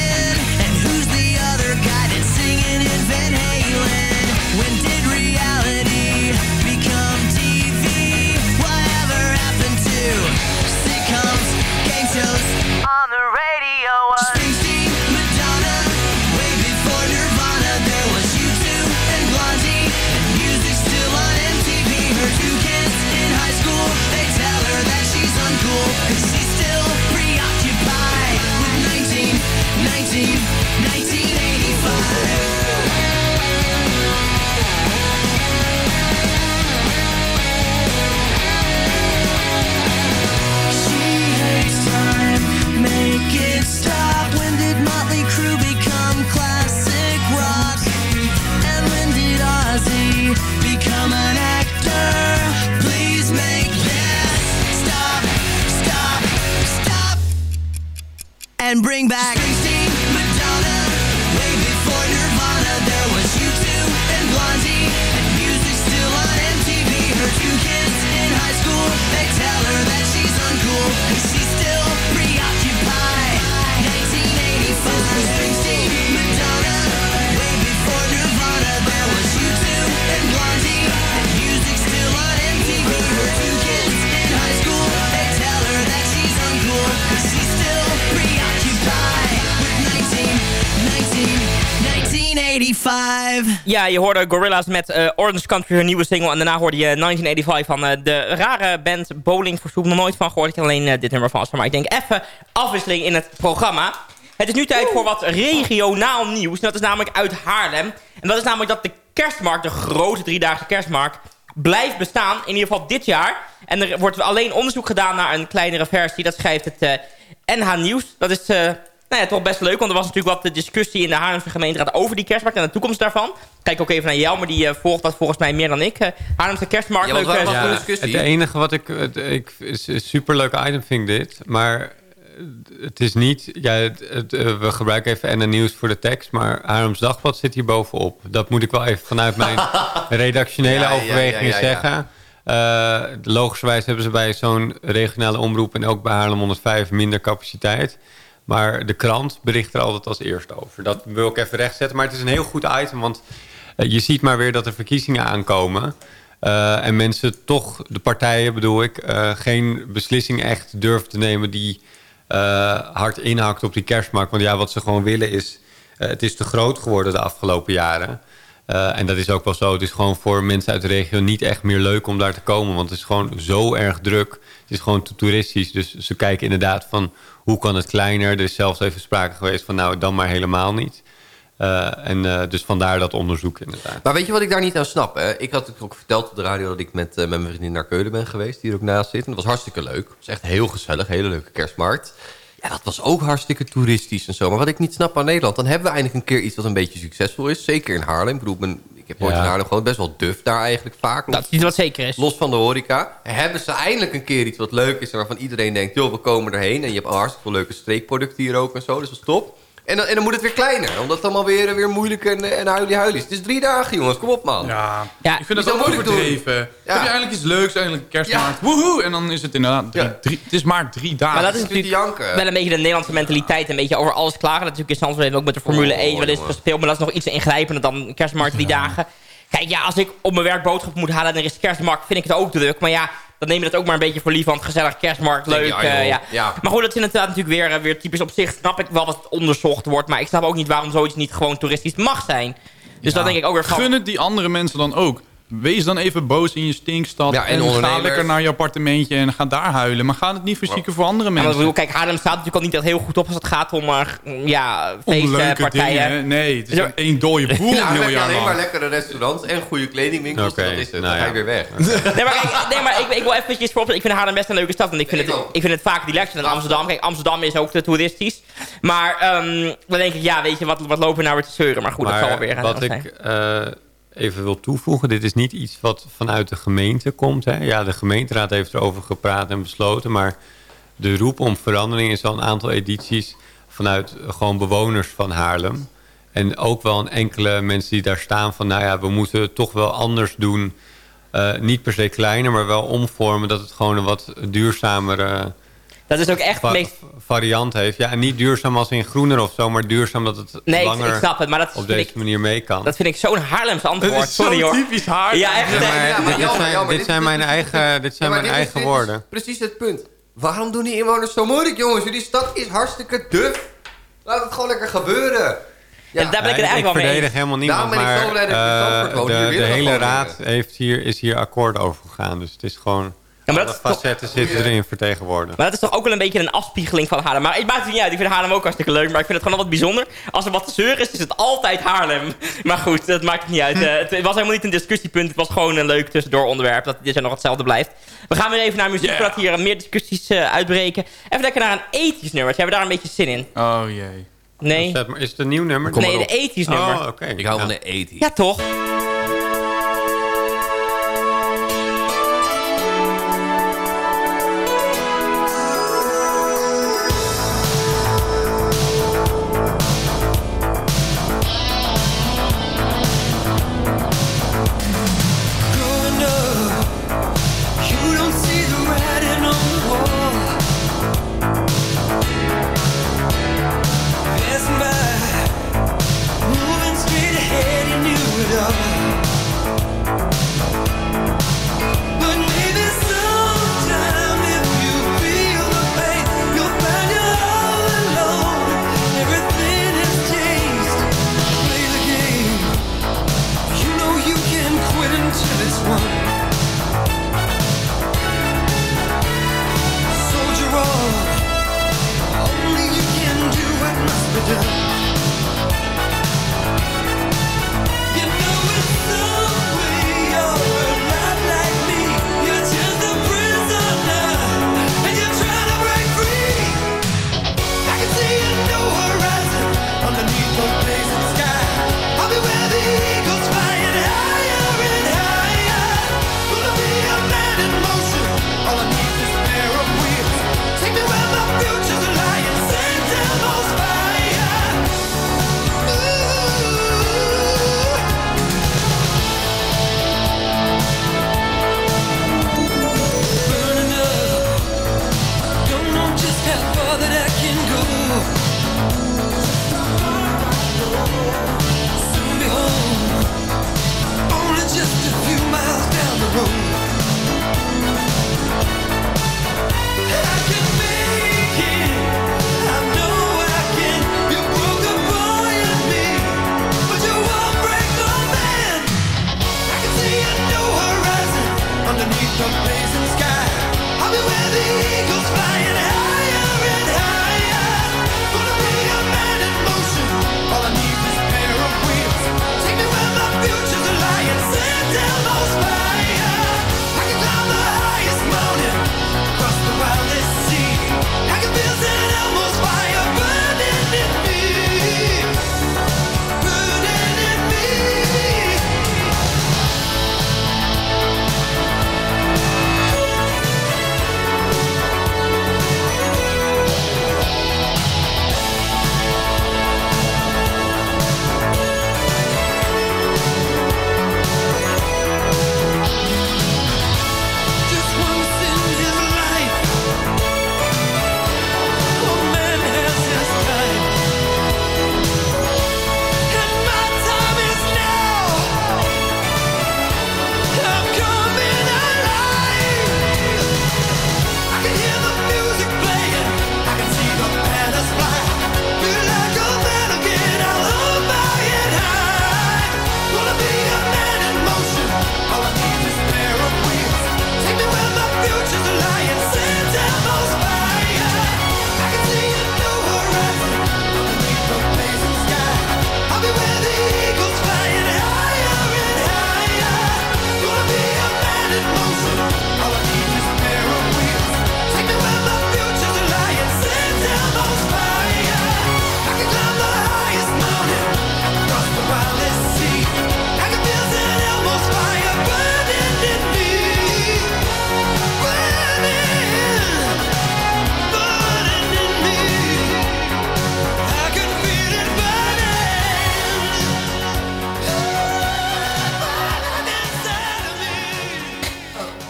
Ja, je hoorde Gorillaz met eh, Orange Country, hun nieuwe single. En daarna hoorde je 1985 van eh, de rare band Bowling for Soup. Nog nooit van gehoord. Ik alleen eh, dit nummer van. Maar ik denk even afwisseling in het programma. Het is nu tijd voor wat regionaal nieuws. En dat is namelijk uit Haarlem. En dat is namelijk dat de kerstmarkt, de grote driedaagse kerstmarkt... blijft bestaan, in ieder geval dit jaar. En er wordt alleen onderzoek gedaan naar een kleinere versie. Dat schrijft het NH Nieuws. Dat is... nou ja, toch best leuk, want er was natuurlijk wat de discussie in de Haarlemse gemeenteraad over die kerstmarkt en de toekomst daarvan. Kijk ook even naar Jelmer, die eh, volgt dat volgens mij meer dan ik. Eh, Haarlemse kerstmarkt, Ja, leuk. eh, was ja. discussie? Het enige wat ik... Het, ik is superleuk item vind dit. Maar het is niet... Ja, het, het, we gebruiken even NN Nieuws voor de tekst. Maar Haarlems Dagblad zit hier bovenop. Dat moet ik wel even vanuit mijn [laughs] redactionele Ja, overwegingen ja, ja, ja. zeggen. Eh, logischerwijs hebben ze bij zo'n regionale omroep... en ook bij Haarlem 105 minder capaciteit. Maar de krant bericht er altijd als eerste over. Dat wil ik even rechtzetten. Maar het is een heel goed item, want eh, je ziet maar weer dat er verkiezingen aankomen. Eh, en mensen toch, de partijen bedoel ik, eh, geen beslissing echt durven te nemen die hard inhakt op die kerstmarkt. Want ja, wat ze gewoon willen is, het is te groot geworden de afgelopen jaren. En dat is ook wel zo. Het is gewoon voor mensen uit de regio niet echt meer leuk om daar te komen. Want het is gewoon zo erg druk. Het is gewoon toeristisch. Dus ze kijken inderdaad van hoe kan het kleiner. Er is zelfs even sprake geweest van nou dan maar helemaal niet. Eh, en eh, dus vandaar dat onderzoek inderdaad. Maar weet je wat ik daar niet aan snap? Hè? Ik had het ook verteld op de radio dat ik met, eh, met mijn vriendin naar Keulen ben geweest. Die er ook naast zit. En dat was hartstikke leuk. Het was echt heel gezellig. Hele leuke kerstmarkt. Ja, dat was ook hartstikke toeristisch en zo. Maar wat ik niet snap aan Nederland... dan hebben we eindelijk een keer iets wat een beetje succesvol is. Zeker in Haarlem. Ik bedoel, ben- ik heb ooit Ja. in Haarlem gewoon best wel duf daar eigenlijk vaak. Dat is niet wat zeker is. Los van de horeca. Hebben ze eindelijk een keer iets wat leuk is... en waarvan iedereen denkt, joh, we komen erheen. En je hebt al hartstikke veel leuke streekproducten hier ook en zo. Dus dat is top. En dan, en dan moet het weer kleiner. Omdat het allemaal weer, weer moeilijk en, en huilie-huilie is. Het is drie dagen, jongens. Kom op, man. Ja, Ja, ik vind dat zo ook overdreven. Ja. Heb je eigenlijk iets leuks, eigenlijk kerstmarkt. Woehoe! En dan is het inderdaad drie, Ja. drie- het is maar drie dagen. Maar dat is is natuurlijk janken. wel een beetje de Nederlandse mentaliteit. Een beetje over alles klagen. Dat natuurlijk in Zandvoort ook met de Formule Oh, 1 wel eens gespeeld. Maar dat is nog iets ingrijpender dan kerstmarkt drie dagen. Kijk, ja, als ik op mijn werk boodschap moet halen en er is kerstmarkt, vind ik het ook druk. Maar ja, dan neem je dat ook maar een beetje voor lief. Want gezellig kerstmarkt, leuk. Ja, eh, ja. Ja. Maar goed, dat is inderdaad natuurlijk weer, eh, weer typisch op zich. Snap ik wel dat het onderzocht wordt. Maar ik snap ook niet waarom zoiets niet gewoon toeristisch mag zijn. Dus Ja. dan denk ik ook weer van... Gun het die andere mensen dan ook. Wees dan even boos in je stinkstad. Ja, en en ga lekker naar je appartementje en ga daar huilen. Maar ga het niet verzieken voor andere Ja, maar ik mensen. bedoel, kijk, Haarlem staat natuurlijk al niet echt heel goed op als het gaat om uh, ja, Om feesten, leuke partijen. dingen. Nee, het is Ja. een één dode boel [laughs] Ja, een alleen maar lang. lekkere restaurants en goede kledingwinkels. Oké, dat is het. nou dan ga ja. je weer weg. [laughs] Nee, maar, kijk, nee, maar ik, ik wil eventjes voorop. Ik vind Haarlem best een leuke stad. En ik vind, Ik het, ik vind het vaak relaxer dan Amsterdam. Kijk, Amsterdam is ook te toeristisch. Maar ehm, dan denk ik, ja, weet je, wat, wat lopen we nou weer te zeuren? Maar goed, dat zal wel weer. wat zijn. ik eh, even wil toevoegen, dit is niet iets wat vanuit de gemeente komt. Hè. Ja, de gemeenteraad heeft erover gepraat en besloten, maar de roep om verandering is al een aantal edities vanuit eh, gewoon bewoners van Haarlem. En ook wel een enkele mensen die daar staan van, nou ja, we moeten het toch wel anders doen. Eh, niet per se kleiner, maar wel omvormen dat het gewoon een wat duurzamere Dat is ook echt va- meest... variant heeft. Ja, en niet duurzaam als in groener of zo, maar duurzaam dat het Nee, ik, langer ik snap het. Maar dat op deze ik, manier mee kan. dat vind ik zo'n Haarlems antwoord. Is Sorry hoor. typisch Haarlem. Ja, echt. Ja, maar Ja, maar dit, jammer, zijn, jammer. dit Dit- zijn dit- mijn eigen, dit zijn Ja, maar mijn dit is- eigen is woorden. precies het punt. Waarom doen die inwoners zo moeilijk, jongens? Jullie stad is hartstikke duf. Laat het gewoon lekker gebeuren. Ja, daar ben ik het eigenlijk wel mee verdedig eens. helemaal niemand, Daarom ben ik zo maar blij dat ik eh. Hier de, de we hele raad heeft hier, is hier akkoord over gegaan. Dus het is gewoon... Ja, maar alle dat toch- facetten zitten erin vertegenwoordigd. Maar dat is toch ook wel een beetje een afspiegeling van Haarlem. Maar het maakt het niet uit. Ik vind Haarlem ook hartstikke leuk. Maar ik vind het gewoon wat bijzonder. Als er wat te zeuren is, is het altijd Haarlem. Maar goed, dat maakt het niet uit. Eh, het was helemaal niet een discussiepunt. Het was gewoon een leuk tussendoor onderwerp. Dat dit jaar nog hetzelfde blijft. We gaan weer even naar muziek. Yeah. Voordat hier meer discussies eh, uitbreken. Even lekker naar een ethisch nummer. Hebben we daar een beetje zin in? Oh jee. Nee. Is het een nieuw nummer? Kom Nee, de ethisch nummer. Oh, oké. Ik hou Ja. van de eten. Ja, toch?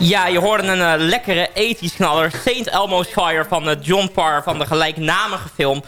Ja, je hoorde een eh, lekkere ethisch knaller. Saint Elmo's Fire van eh, John Parr van de gelijknamige film.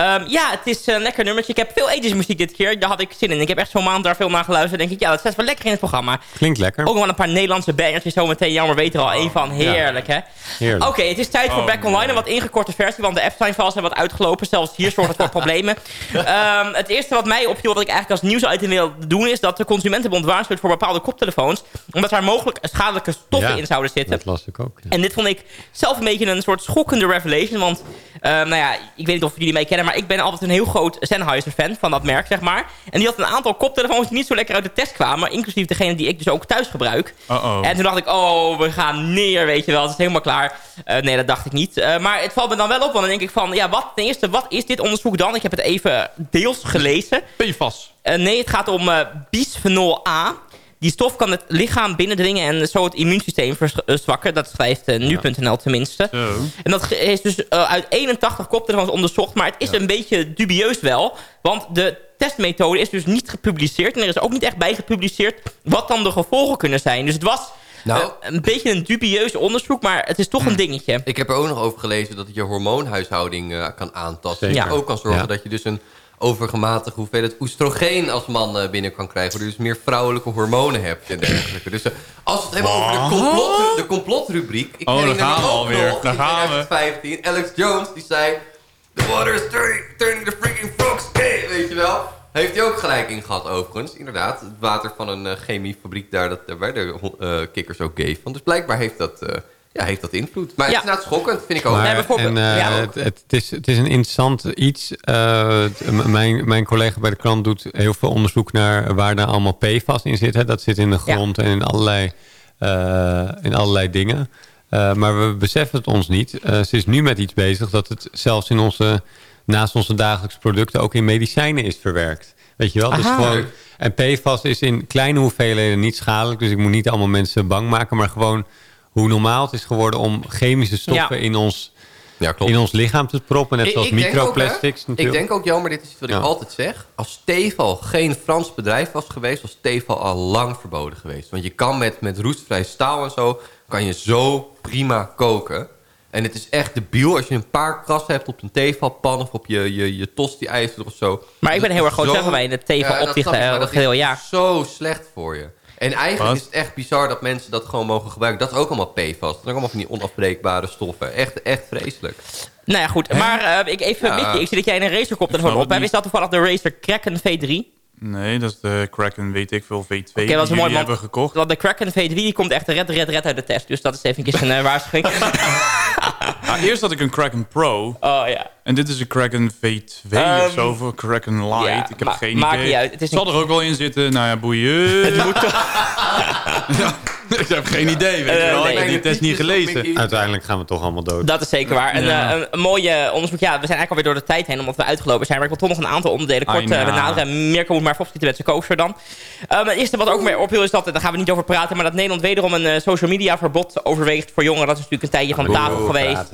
Ehm, ja, het is een lekker nummertje. Ik heb veel ethische muziek dit keer. Daar had ik zin in. Ik heb echt zo'n maand daar veel naar geluisterd. denk ik, ja, dat zet wel lekker in het programma. Klinkt lekker. Ook nog wel een paar Nederlandse bangertjes zometeen. Jammer weet er al één van. Heerlijk, hè? Heerlijk. Oké, het is tijd voor Oh, Back Online. Een wat ingekorte versie, want de Epstein-files zijn wat uitgelopen. Zelfs hier zorgt het voor [laughs] problemen. Ehm, het eerste wat mij opviel, wat ik eigenlijk als nieuwsitem wil doen... is dat de Consumentenbond waarschuwt voor bepaalde koptelefoons... omdat daar mogelijk schadelijke stoffen Ja, in zouden zitten. Dat las ik ook. ja. En dit vond ik zelf een beetje een soort schokkende revelation. Want, eh, nou ja, ik weet niet of jullie mij kennen... maar ik ben altijd een heel groot Sennheiser-fan van dat merk, zeg maar. En die had een aantal koptelefoons die niet zo lekker uit de test kwamen... inclusief degene die ik dus ook thuis gebruik. En toen dacht ik, oh, we gaan neer, weet je wel. Het is helemaal klaar. Eh, nee, dat dacht ik niet. Eh, maar het valt me dan wel op, want dan denk ik van... ja, wat, ten eerste, wat is dit onderzoek dan? Ik heb het even deels gelezen. PFAS. Eh, nee, het gaat om bisphenol A. Die stof kan het lichaam binnendringen en zo het immuunsysteem verzwakken. Dat schrijft eh, nu.nl tenminste. En dat is dus eh, uit 81 koptelefoons onderzocht. Maar het is een beetje dubieus wel. Want de testmethode is dus niet gepubliceerd. En er is ook niet echt bij gepubliceerd wat dan de gevolgen kunnen zijn. Dus het was Nou. eh, een beetje een dubieus onderzoek. Maar het is toch een dingetje. Ik heb er ook nog over gelezen dat het je hormoonhuishouding eh, kan aantasten. Zeker. Dat je ook kan zorgen Ja. dat je dus een overgematige hoeveelheid oestrogeen als man eh, binnen kan krijgen. Waardoor je dus meer vrouwelijke hormonen hebt en dergelijke. Dus eh, als we het hebben over de, complot, de complotrubriek. Ik Oh, daar gaan we alweer. Daar gaan we. 2015, Alex Jones die zei... The water is turning, turning the freaking frogs gay, weet je wel. Heeft hij ook gelijk in gehad overigens. Inderdaad, het water van een eh, chemiefabriek daar, dat, daar werden eh, kikkers ook gay van. Dus blijkbaar heeft dat, ja, heeft dat invloed. Maar het is inderdaad schokkend, vind ik ook. Maar, en, eh, het, het, het is, het is een interessant iets. Eh, mijn, mijn collega bij de krant doet heel veel onderzoek naar waar daar allemaal PFAS in zit. Hè. Dat zit in de grond en in allerlei, eh, in allerlei dingen. Eh, maar we beseffen het ons niet. Ze is nu met iets bezig dat het zelfs in onze, naast onze dagelijkse producten ook in medicijnen is verwerkt. Weet je wel? Dus gewoon, en PFAS is in kleine hoeveelheden niet schadelijk. Dus ik moet niet allemaal mensen bang maken. Maar gewoon hoe normaal het is geworden om chemische stoffen Ja. in, ons, Ja, klopt. in ons lichaam te proppen. Net Ik- zoals ik denk ook, microplastics natuurlijk. Ik denk ook, jammer, dit is wat Ja. ik altijd zeg. Als Tefal geen Frans bedrijf was geweest... was Tefal al lang verboden geweest. Want je kan met, met roestvrij staal en zo... kan je zo prima koken. En het is echt debiel als je een paar krassen hebt op een Tefal-pan... of op je, je, je tosti-ijzer of zo. Maar ik ben heel erg van mij in het Tefal dat opticht, snap ik, eh, maar dat is ja. zo slecht voor je. En eigenlijk Wat? is het echt bizar dat mensen dat gewoon mogen gebruiken. Dat is ook allemaal PFAS. Dat zijn ook allemaal van die onafbreekbare stoffen. Echt, echt vreselijk. Nou ja, goed. Maar eh, ik even Ja. een beetje, ik zie dat jij een racerkop ervan snap op hebt. Is dat toevallig de Racer Kraken V3? Nee, dat is de Kraken, weet ik veel, V2 Oké, die is mooi, want, hebben gekocht. want de Kraken V3 die komt echt red, red, red uit de test. Dus dat is even een uh, waarschuwing. [laughs] [laughs] Nou, eerst had ik een Kraken Pro. Oh ja. En dit is een Kraken V2 Ehm, of zo, of Kraken Light. ja, ik heb geen maakt idee. niet uit. Het is zal er ook wel in zitten. Nou ja, boeien. [laughs] Het moet Ja, [laughs] ik heb geen idee, weet je Eh, wel. nee. Ik heb die test niet gelezen. Uiteindelijk gaan we toch allemaal dood. Dat is zeker waar. En, eh, een, een mooie onderzoek. Ja, we zijn eigenlijk alweer door de tijd heen, omdat we uitgelopen zijn. Maar ik wil toch nog een aantal onderdelen kort eh, nou. benaderen. Mirko moet maar even opschieten met zijn coaster dan. Ehm, het eerste wat ook meer opviel is dat, daar gaan we niet over praten, maar dat Nederland wederom een eh, social media verbod overweegt voor jongeren. Dat is natuurlijk een tijdje van tafel geweest.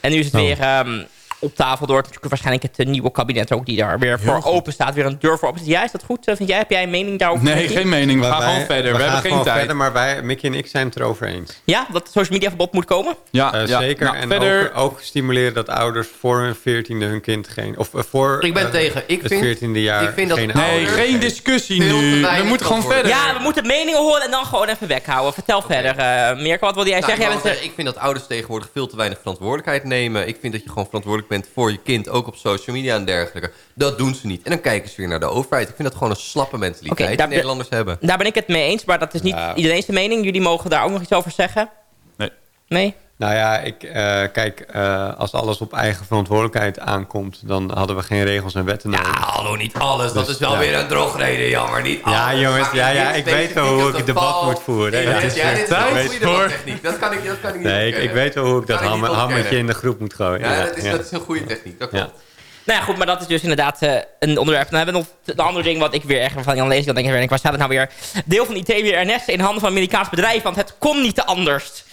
En nu is het Oh. weer ehm, op tafel door. Natuurlijk waarschijnlijk het eh, nieuwe kabinet ook die daar weer voor open staat. Weer een deur voor open staat. Ja, is dat goed? Eh, vind jij, heb jij een mening daarover? Nee, Mickey? geen mening. We gaan wij- gewoon verder. We, hebben geen tijd. verder, maar wij, Mickey en ik zijn het erover eens. Ja, dat het social media verbod moet komen? Ja, Eh, ja. Zeker. Nou, en verder. ook, ook stimuleren dat ouders voor hun veertiende hun kind geen... Of voor Ik ben tegen. Ik het vind- veertiende jaar ik vind dat geen ouders- Nee, geen discussie nu. We moeten gewoon verder. Ja, we moeten meningen horen en dan gewoon even weghouden. Vertel verder, eh Mirko. Wat wilde jij Nou, zeggen? ik, Jij bent, ik vind dat ouders tegenwoordig veel te weinig verantwoordelijkheid nemen. Ik vind dat je gewoon verantwoordelijk bent voor je kind, ook op social media en dergelijke. Dat doen ze niet. En dan kijken ze weer naar de overheid. Ik vind dat gewoon een slappe mentaliteit die Nederlanders hebben. Daar ben ik het mee eens, maar dat is niet Ja. iedereen zijn mening. Jullie mogen daar ook nog iets over zeggen. Nee. Nee? Nou ja, ik, eh, kijk, eh, als alles op eigen verantwoordelijkheid aankomt... dan hadden we geen regels en wetten nodig. Ja, hallo, niet alles. dat Dus, is wel ja. weer een drogreden, jammer. Niet Ja, alles. jongens, ja, in ja, dit ik weet wel hoe ik debat geval- moet voeren. Ja, het ja, dit is een goede debattechniek. Dat kan ik, dat kan ik niet Nee, ik, weet wel hoe ik dat ontkennen. in de groep moet gooien. Ja, dat is, ja. dat is een goede techniek. Dat Ja. klopt. Nou ja, goed, maar dat is dus inderdaad eh, een onderwerp. Dan hebben we nog het andere ding wat ik weer echt van Jan lees. Dan denk ik, weer, waar staat het nou weer? Deel van IT weer Ernest in handen van een Amerikaans bedrijf. Want het kon niet te anders.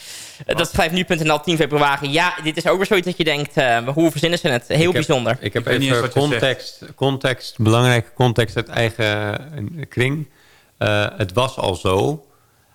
Eh, Dat schrijft nu.nl 10 februari. Ja, dit is ook weer zoiets dat je denkt, eh, hoe verzinnen ze het? Heel Ik heb- bijzonder. Ik heb even context, context, belangrijke context uit eigen eh, kring. Eh, het was al zo.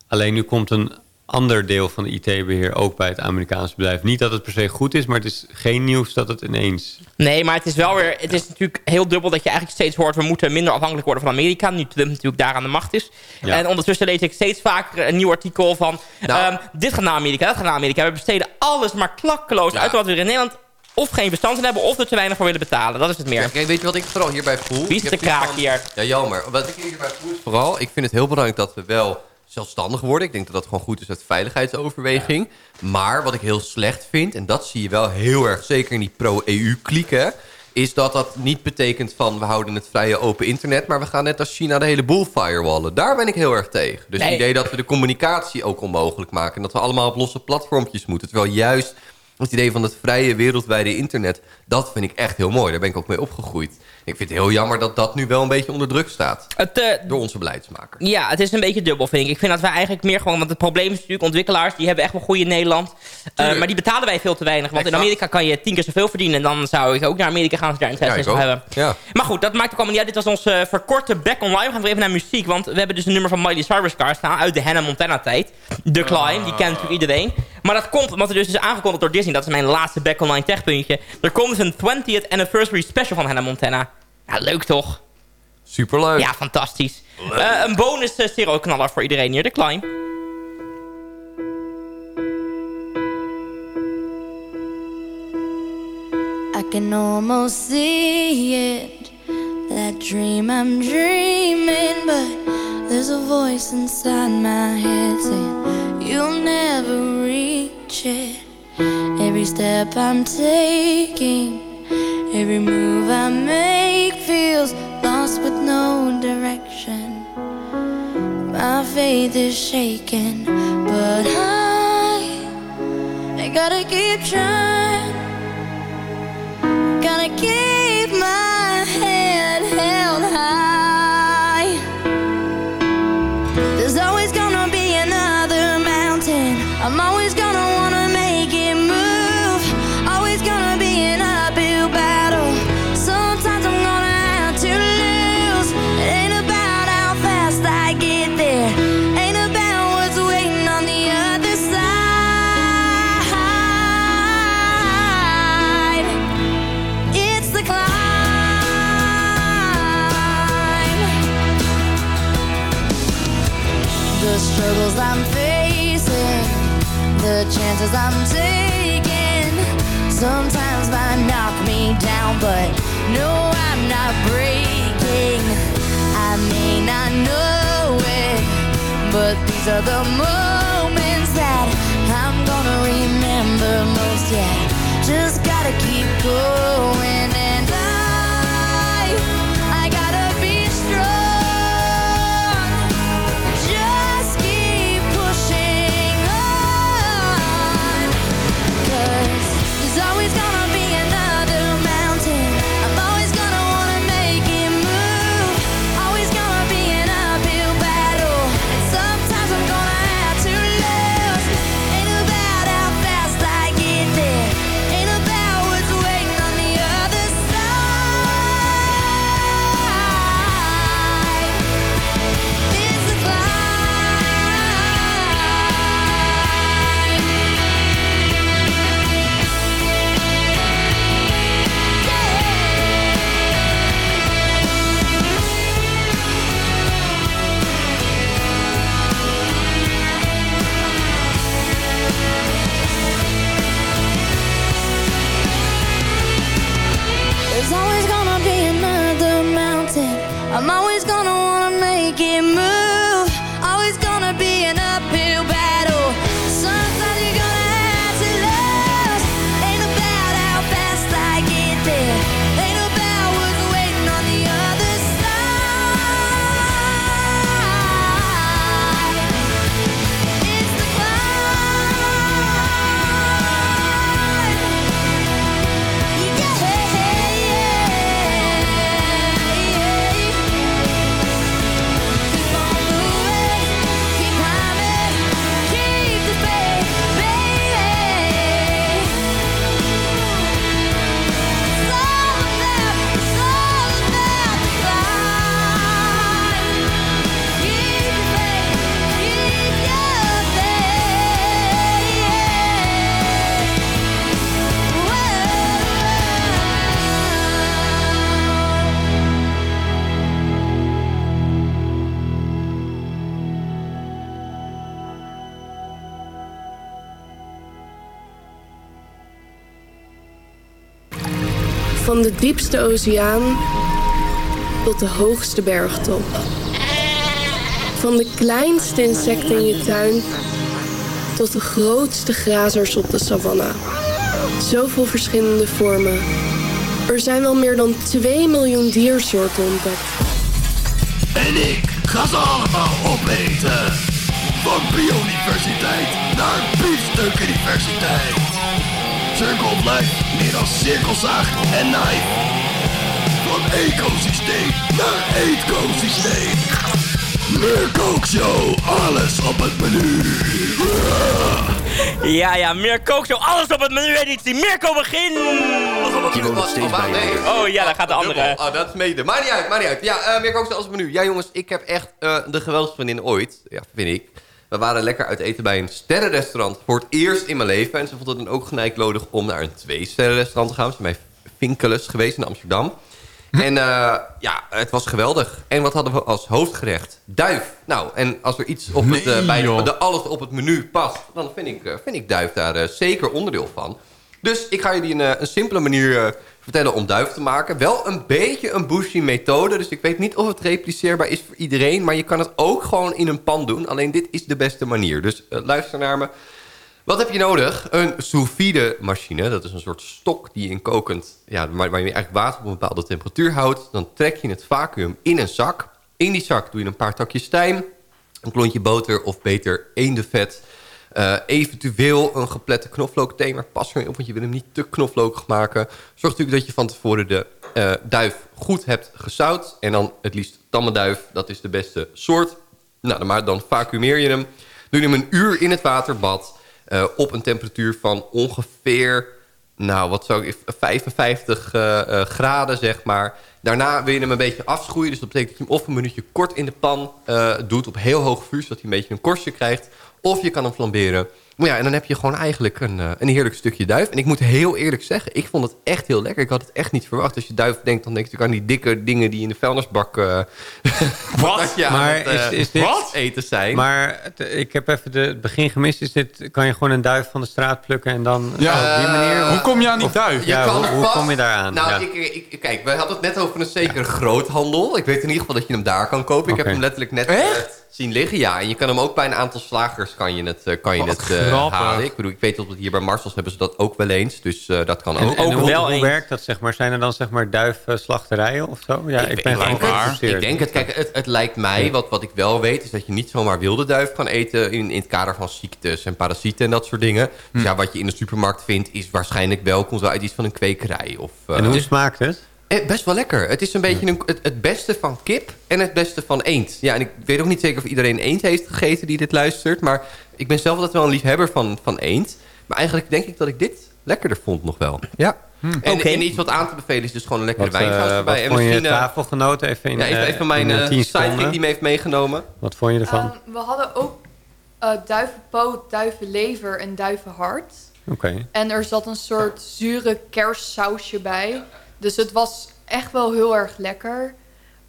Alleen nu komt een ander deel van de IT-beheer ook bij het Amerikaanse bedrijf. Niet dat het per se goed is, maar het is geen nieuws dat het ineens... Nee, maar het is wel weer... Het is natuurlijk heel dubbel dat je eigenlijk steeds hoort... we moeten minder afhankelijk worden van Amerika. Nu Trump natuurlijk daar aan de macht is. Ja. En ondertussen lees ik steeds vaker een nieuw artikel van... Nou. ehm, dit gaat naar Amerika, dat gaat naar Amerika. We besteden alles maar klakkeloos uit wat we er in Nederland... of geen bestand in hebben of er te weinig voor willen betalen. Dat is het meer. Ja, kijk, weet je wat ik vooral hierbij voel? Wie is de kraak van- hier? Ja, jammer. Wat ik hierbij voel is vooral... Ik vind het heel belangrijk dat we wel zelfstandig worden. Ik denk dat dat gewoon goed is uit veiligheidsoverweging. Maar wat ik heel slecht vind... en dat zie je wel heel erg zeker in die pro-EU-klieken... is dat dat niet betekent van... we houden het vrije open internet... maar we gaan net als China de hele boel firewallen. Daar ben ik heel erg tegen. Dus Nee. het idee dat we de communicatie ook onmogelijk maken... en dat we allemaal op losse platformpjes moeten. Terwijl juist het idee van het vrije wereldwijde internet... dat vind ik echt heel mooi. Daar ben ik ook mee opgegroeid. Ik vind het heel jammer dat dat nu wel een beetje onder druk staat. Het, eh, Door onze beleidsmaker. Ja, het is een beetje dubbel, vind ik. Ik vind dat wij eigenlijk meer gewoon... Want het probleem is natuurlijk, ontwikkelaars... die hebben echt wel goede in Nederland. Eh, maar die betalen wij veel te weinig. Want in. Amerika kan je tien keer zoveel verdienen. En dan zou ik ook naar Amerika gaan als daar interesse in zou hebben. Ja. Maar goed, dat maakt ook allemaal niet uit. Dit was onze verkorte back online. We gaan weer even naar muziek. Want we hebben dus een nummer van Miley Cyrus staan... uit de Hannah Montana tijd. The Climb, die kent natuurlijk iedereen. Maar dat komt omdat er dus is aangekondigd door Disney. Dat is mijn laatste back online techpuntje. Er komt dus een 20th anniversary special van Hannah Montana. Ja, leuk toch? Superleuk. Ja, fantastisch. Eh, een bonus uh, stereo-knaller voor iedereen hier, de Climb. I can almost see it. That dream I'm dreaming, but there's a voice inside my head saying, You'll never reach it. Every step I'm taking, every move I make feels lost with no direction. My faith is shaken, but I, I gotta keep trying. Gotta keep my these are the moments that I'm gonna remember most. Yeah, just gotta keep going, Van de diepste oceaan tot de hoogste bergtop. Van de kleinste insecten in je tuin tot de grootste grazers op de savanne. Zoveel verschillende vormen. Er zijn wel meer dan 2 miljoen diersoorten ontdekt. En ik ga ze allemaal opeten. Van biodiversiteit naar biefstuk-universiteit. Circle of Life, meer dan cirkelzaag en knife. Van ecosysteem naar ecosysteem. Meer kookshow, alles op het menu. Ja, ja, meer kookshow. Alles op het menu editie. Mirko, begin! Oh ja, daar gaat de andere. Oh, dat is mede. Maar niet uit, maar niet uit. Ja, eh meer kookshow als menu. Ja, jongens, ik heb echt eh, de geweldigste vriendin ooit. Ja, vind ik. We waren lekker uit eten bij een sterrenrestaurant voor het eerst in mijn leven. En ze vond het dan ook gelijklodig om naar een twee-sterrenrestaurant te gaan. Ze zijn bij Vinkelus geweest in Amsterdam. En eh, ja, het was geweldig. En wat hadden we als hoofdgerecht? Duif. Nou, en als er iets op het, eh, bij de, alles op het menu past... dan vind ik, eh, vind ik duif daar zeker onderdeel van. Dus ik ga jullie een, een simpele manier vertellen om duif te maken. Wel een beetje een bushy methode. Dus ik weet niet of het repliceerbaar is voor iedereen. Maar je kan het ook gewoon in een pan doen. Alleen dit is de beste manier. Dus eh, luister naar me. Wat heb je nodig? Een sous vide machine. Dat is een soort stok die je in kokend... Ja, waar, je eigenlijk water op een bepaalde temperatuur houdt. Dan trek je het vacuüm in een zak. In die zak doe je een paar takjes tijm. Een klontje boter of beter eendenvet. Eh, eventueel een geplette knoflookthee. Maar pas er op, want je wil hem niet te knoflookig maken. Zorg natuurlijk dat je van tevoren de eh, duif goed hebt gezout. En dan het liefst tamme duif. Dat is de beste soort. Nou, dan, maar dan vacuumeer je hem. Doe je hem een uur in het waterbad. eh, op een temperatuur van ongeveer... Nou, wat zou ik... 55 eh, eh, graden, zeg maar. Daarna wil je hem een beetje afschoeien. Dus dat betekent dat je hem of een minuutje kort in de pan doet... op heel hoog vuur, zodat hij een beetje een korstje krijgt. Of je kan hem flamberen. Maar ja, en dan heb je gewoon eigenlijk een, eh, een heerlijk stukje duif. En ik moet heel eerlijk zeggen, ik vond het echt heel lekker. Ik had het echt niet verwacht. Als je duif denkt, dan denk je natuurlijk aan die dikke dingen... die in de vuilnisbak... eh [laughs] wat? Ja, maar het, eh, is, is dit... eten zijn. Maar ik heb even de, het begin gemist. Is dit, kan je gewoon een duif van de straat plukken en dan Ja, op die manier? hoe kom je aan die Of- duif? Je Ja, kan hoe, hoe kom je daar aan? Nou, ja. ik, ik, kijk, we hadden het net over een zekere groothandel. Ik weet in ieder geval dat je hem daar kan kopen. Ik heb hem letterlijk net eh, zien liggen. Ja, en je kan hem ook bij een aantal slagers kan je het, eh, kan je het eh, halen. Ik bedoel, ik weet dat het hier bij Marsels hebben ze dat ook wel eens. Dus eh, dat kan En, ook. en ook hoe, wel hoe eens. werkt dat, zeg maar? Zijn er dan, zeg maar, duifslachterijen of zo? Ja, ik, ben gewoon geïnteresseerd. Ik denk het. Kijk, het, het lijkt mij, wat, wat ik wel weet... is dat je niet zomaar wilde duif kan eten... in, in het kader van ziektes en parasieten en dat soort dingen. Dus ja, wat je in de supermarkt vindt... is waarschijnlijk wel... komt wel uit iets van een kwekerij. Of, En hoe dus- smaakt het? Eh, best wel lekker. Het is een beetje een, het, het beste van kip en het beste van eend. Ja, en ik weet ook niet zeker of iedereen eend heeft gegeten die dit luistert. Maar ik ben zelf altijd wel een liefhebber van, van eend. Maar eigenlijk denk ik dat ik dit lekkerder vond nog wel. Ja. En, Oké. en iets wat aan te bevelen is dus gewoon een lekkere Wat, eh, wijnsaus erbij. wat en vond je misschien, eh, tafelgenoten even in ja, even, even mijn 10 sidekick die me heeft meegenomen. Wat vond je ervan? Ehm, we hadden ook eh, duivenpoot, duivenlever en duivenhart. Oké. En er zat een soort zure kerstsausje bij. Dus het was echt wel heel erg lekker.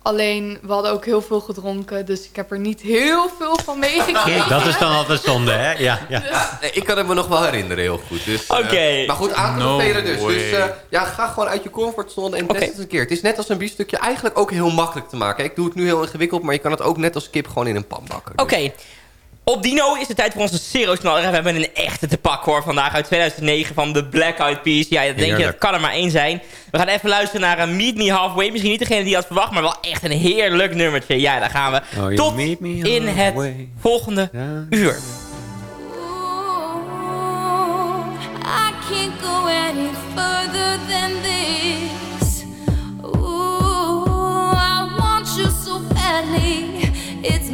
Alleen, we hadden ook heel veel gedronken. Dus ik heb er niet heel veel van meegekregen. Dat is dan altijd zonde, hè? Ja, ja. Ja, nee, ik kan het me nog wel herinneren heel goed. Dus, eh, Oké. maar goed, aan te No dus. way. Dus eh, ja, ga gewoon uit je comfortzone en test Oké. het eens een keer. Het is net als een biefstukje eigenlijk ook heel makkelijk te maken. Ik doe het nu heel ingewikkeld, maar je kan het ook net als kip gewoon in een pan bakken. Dus- Oké. Op Dino is het tijd voor onze Zero-knaller. En we hebben een echte te pak hoor. Vandaag uit 2009 van de Black Eyed Peas. Ja, dat denk je, dat kan er maar één zijn. We gaan even luisteren naar een Meet Me Halfway. Misschien niet degene die je had verwacht, maar wel echt een heerlijk nummertje. Ja, daar gaan we. Oh, Tot meet me in het volgende uur. I can't go any further than this.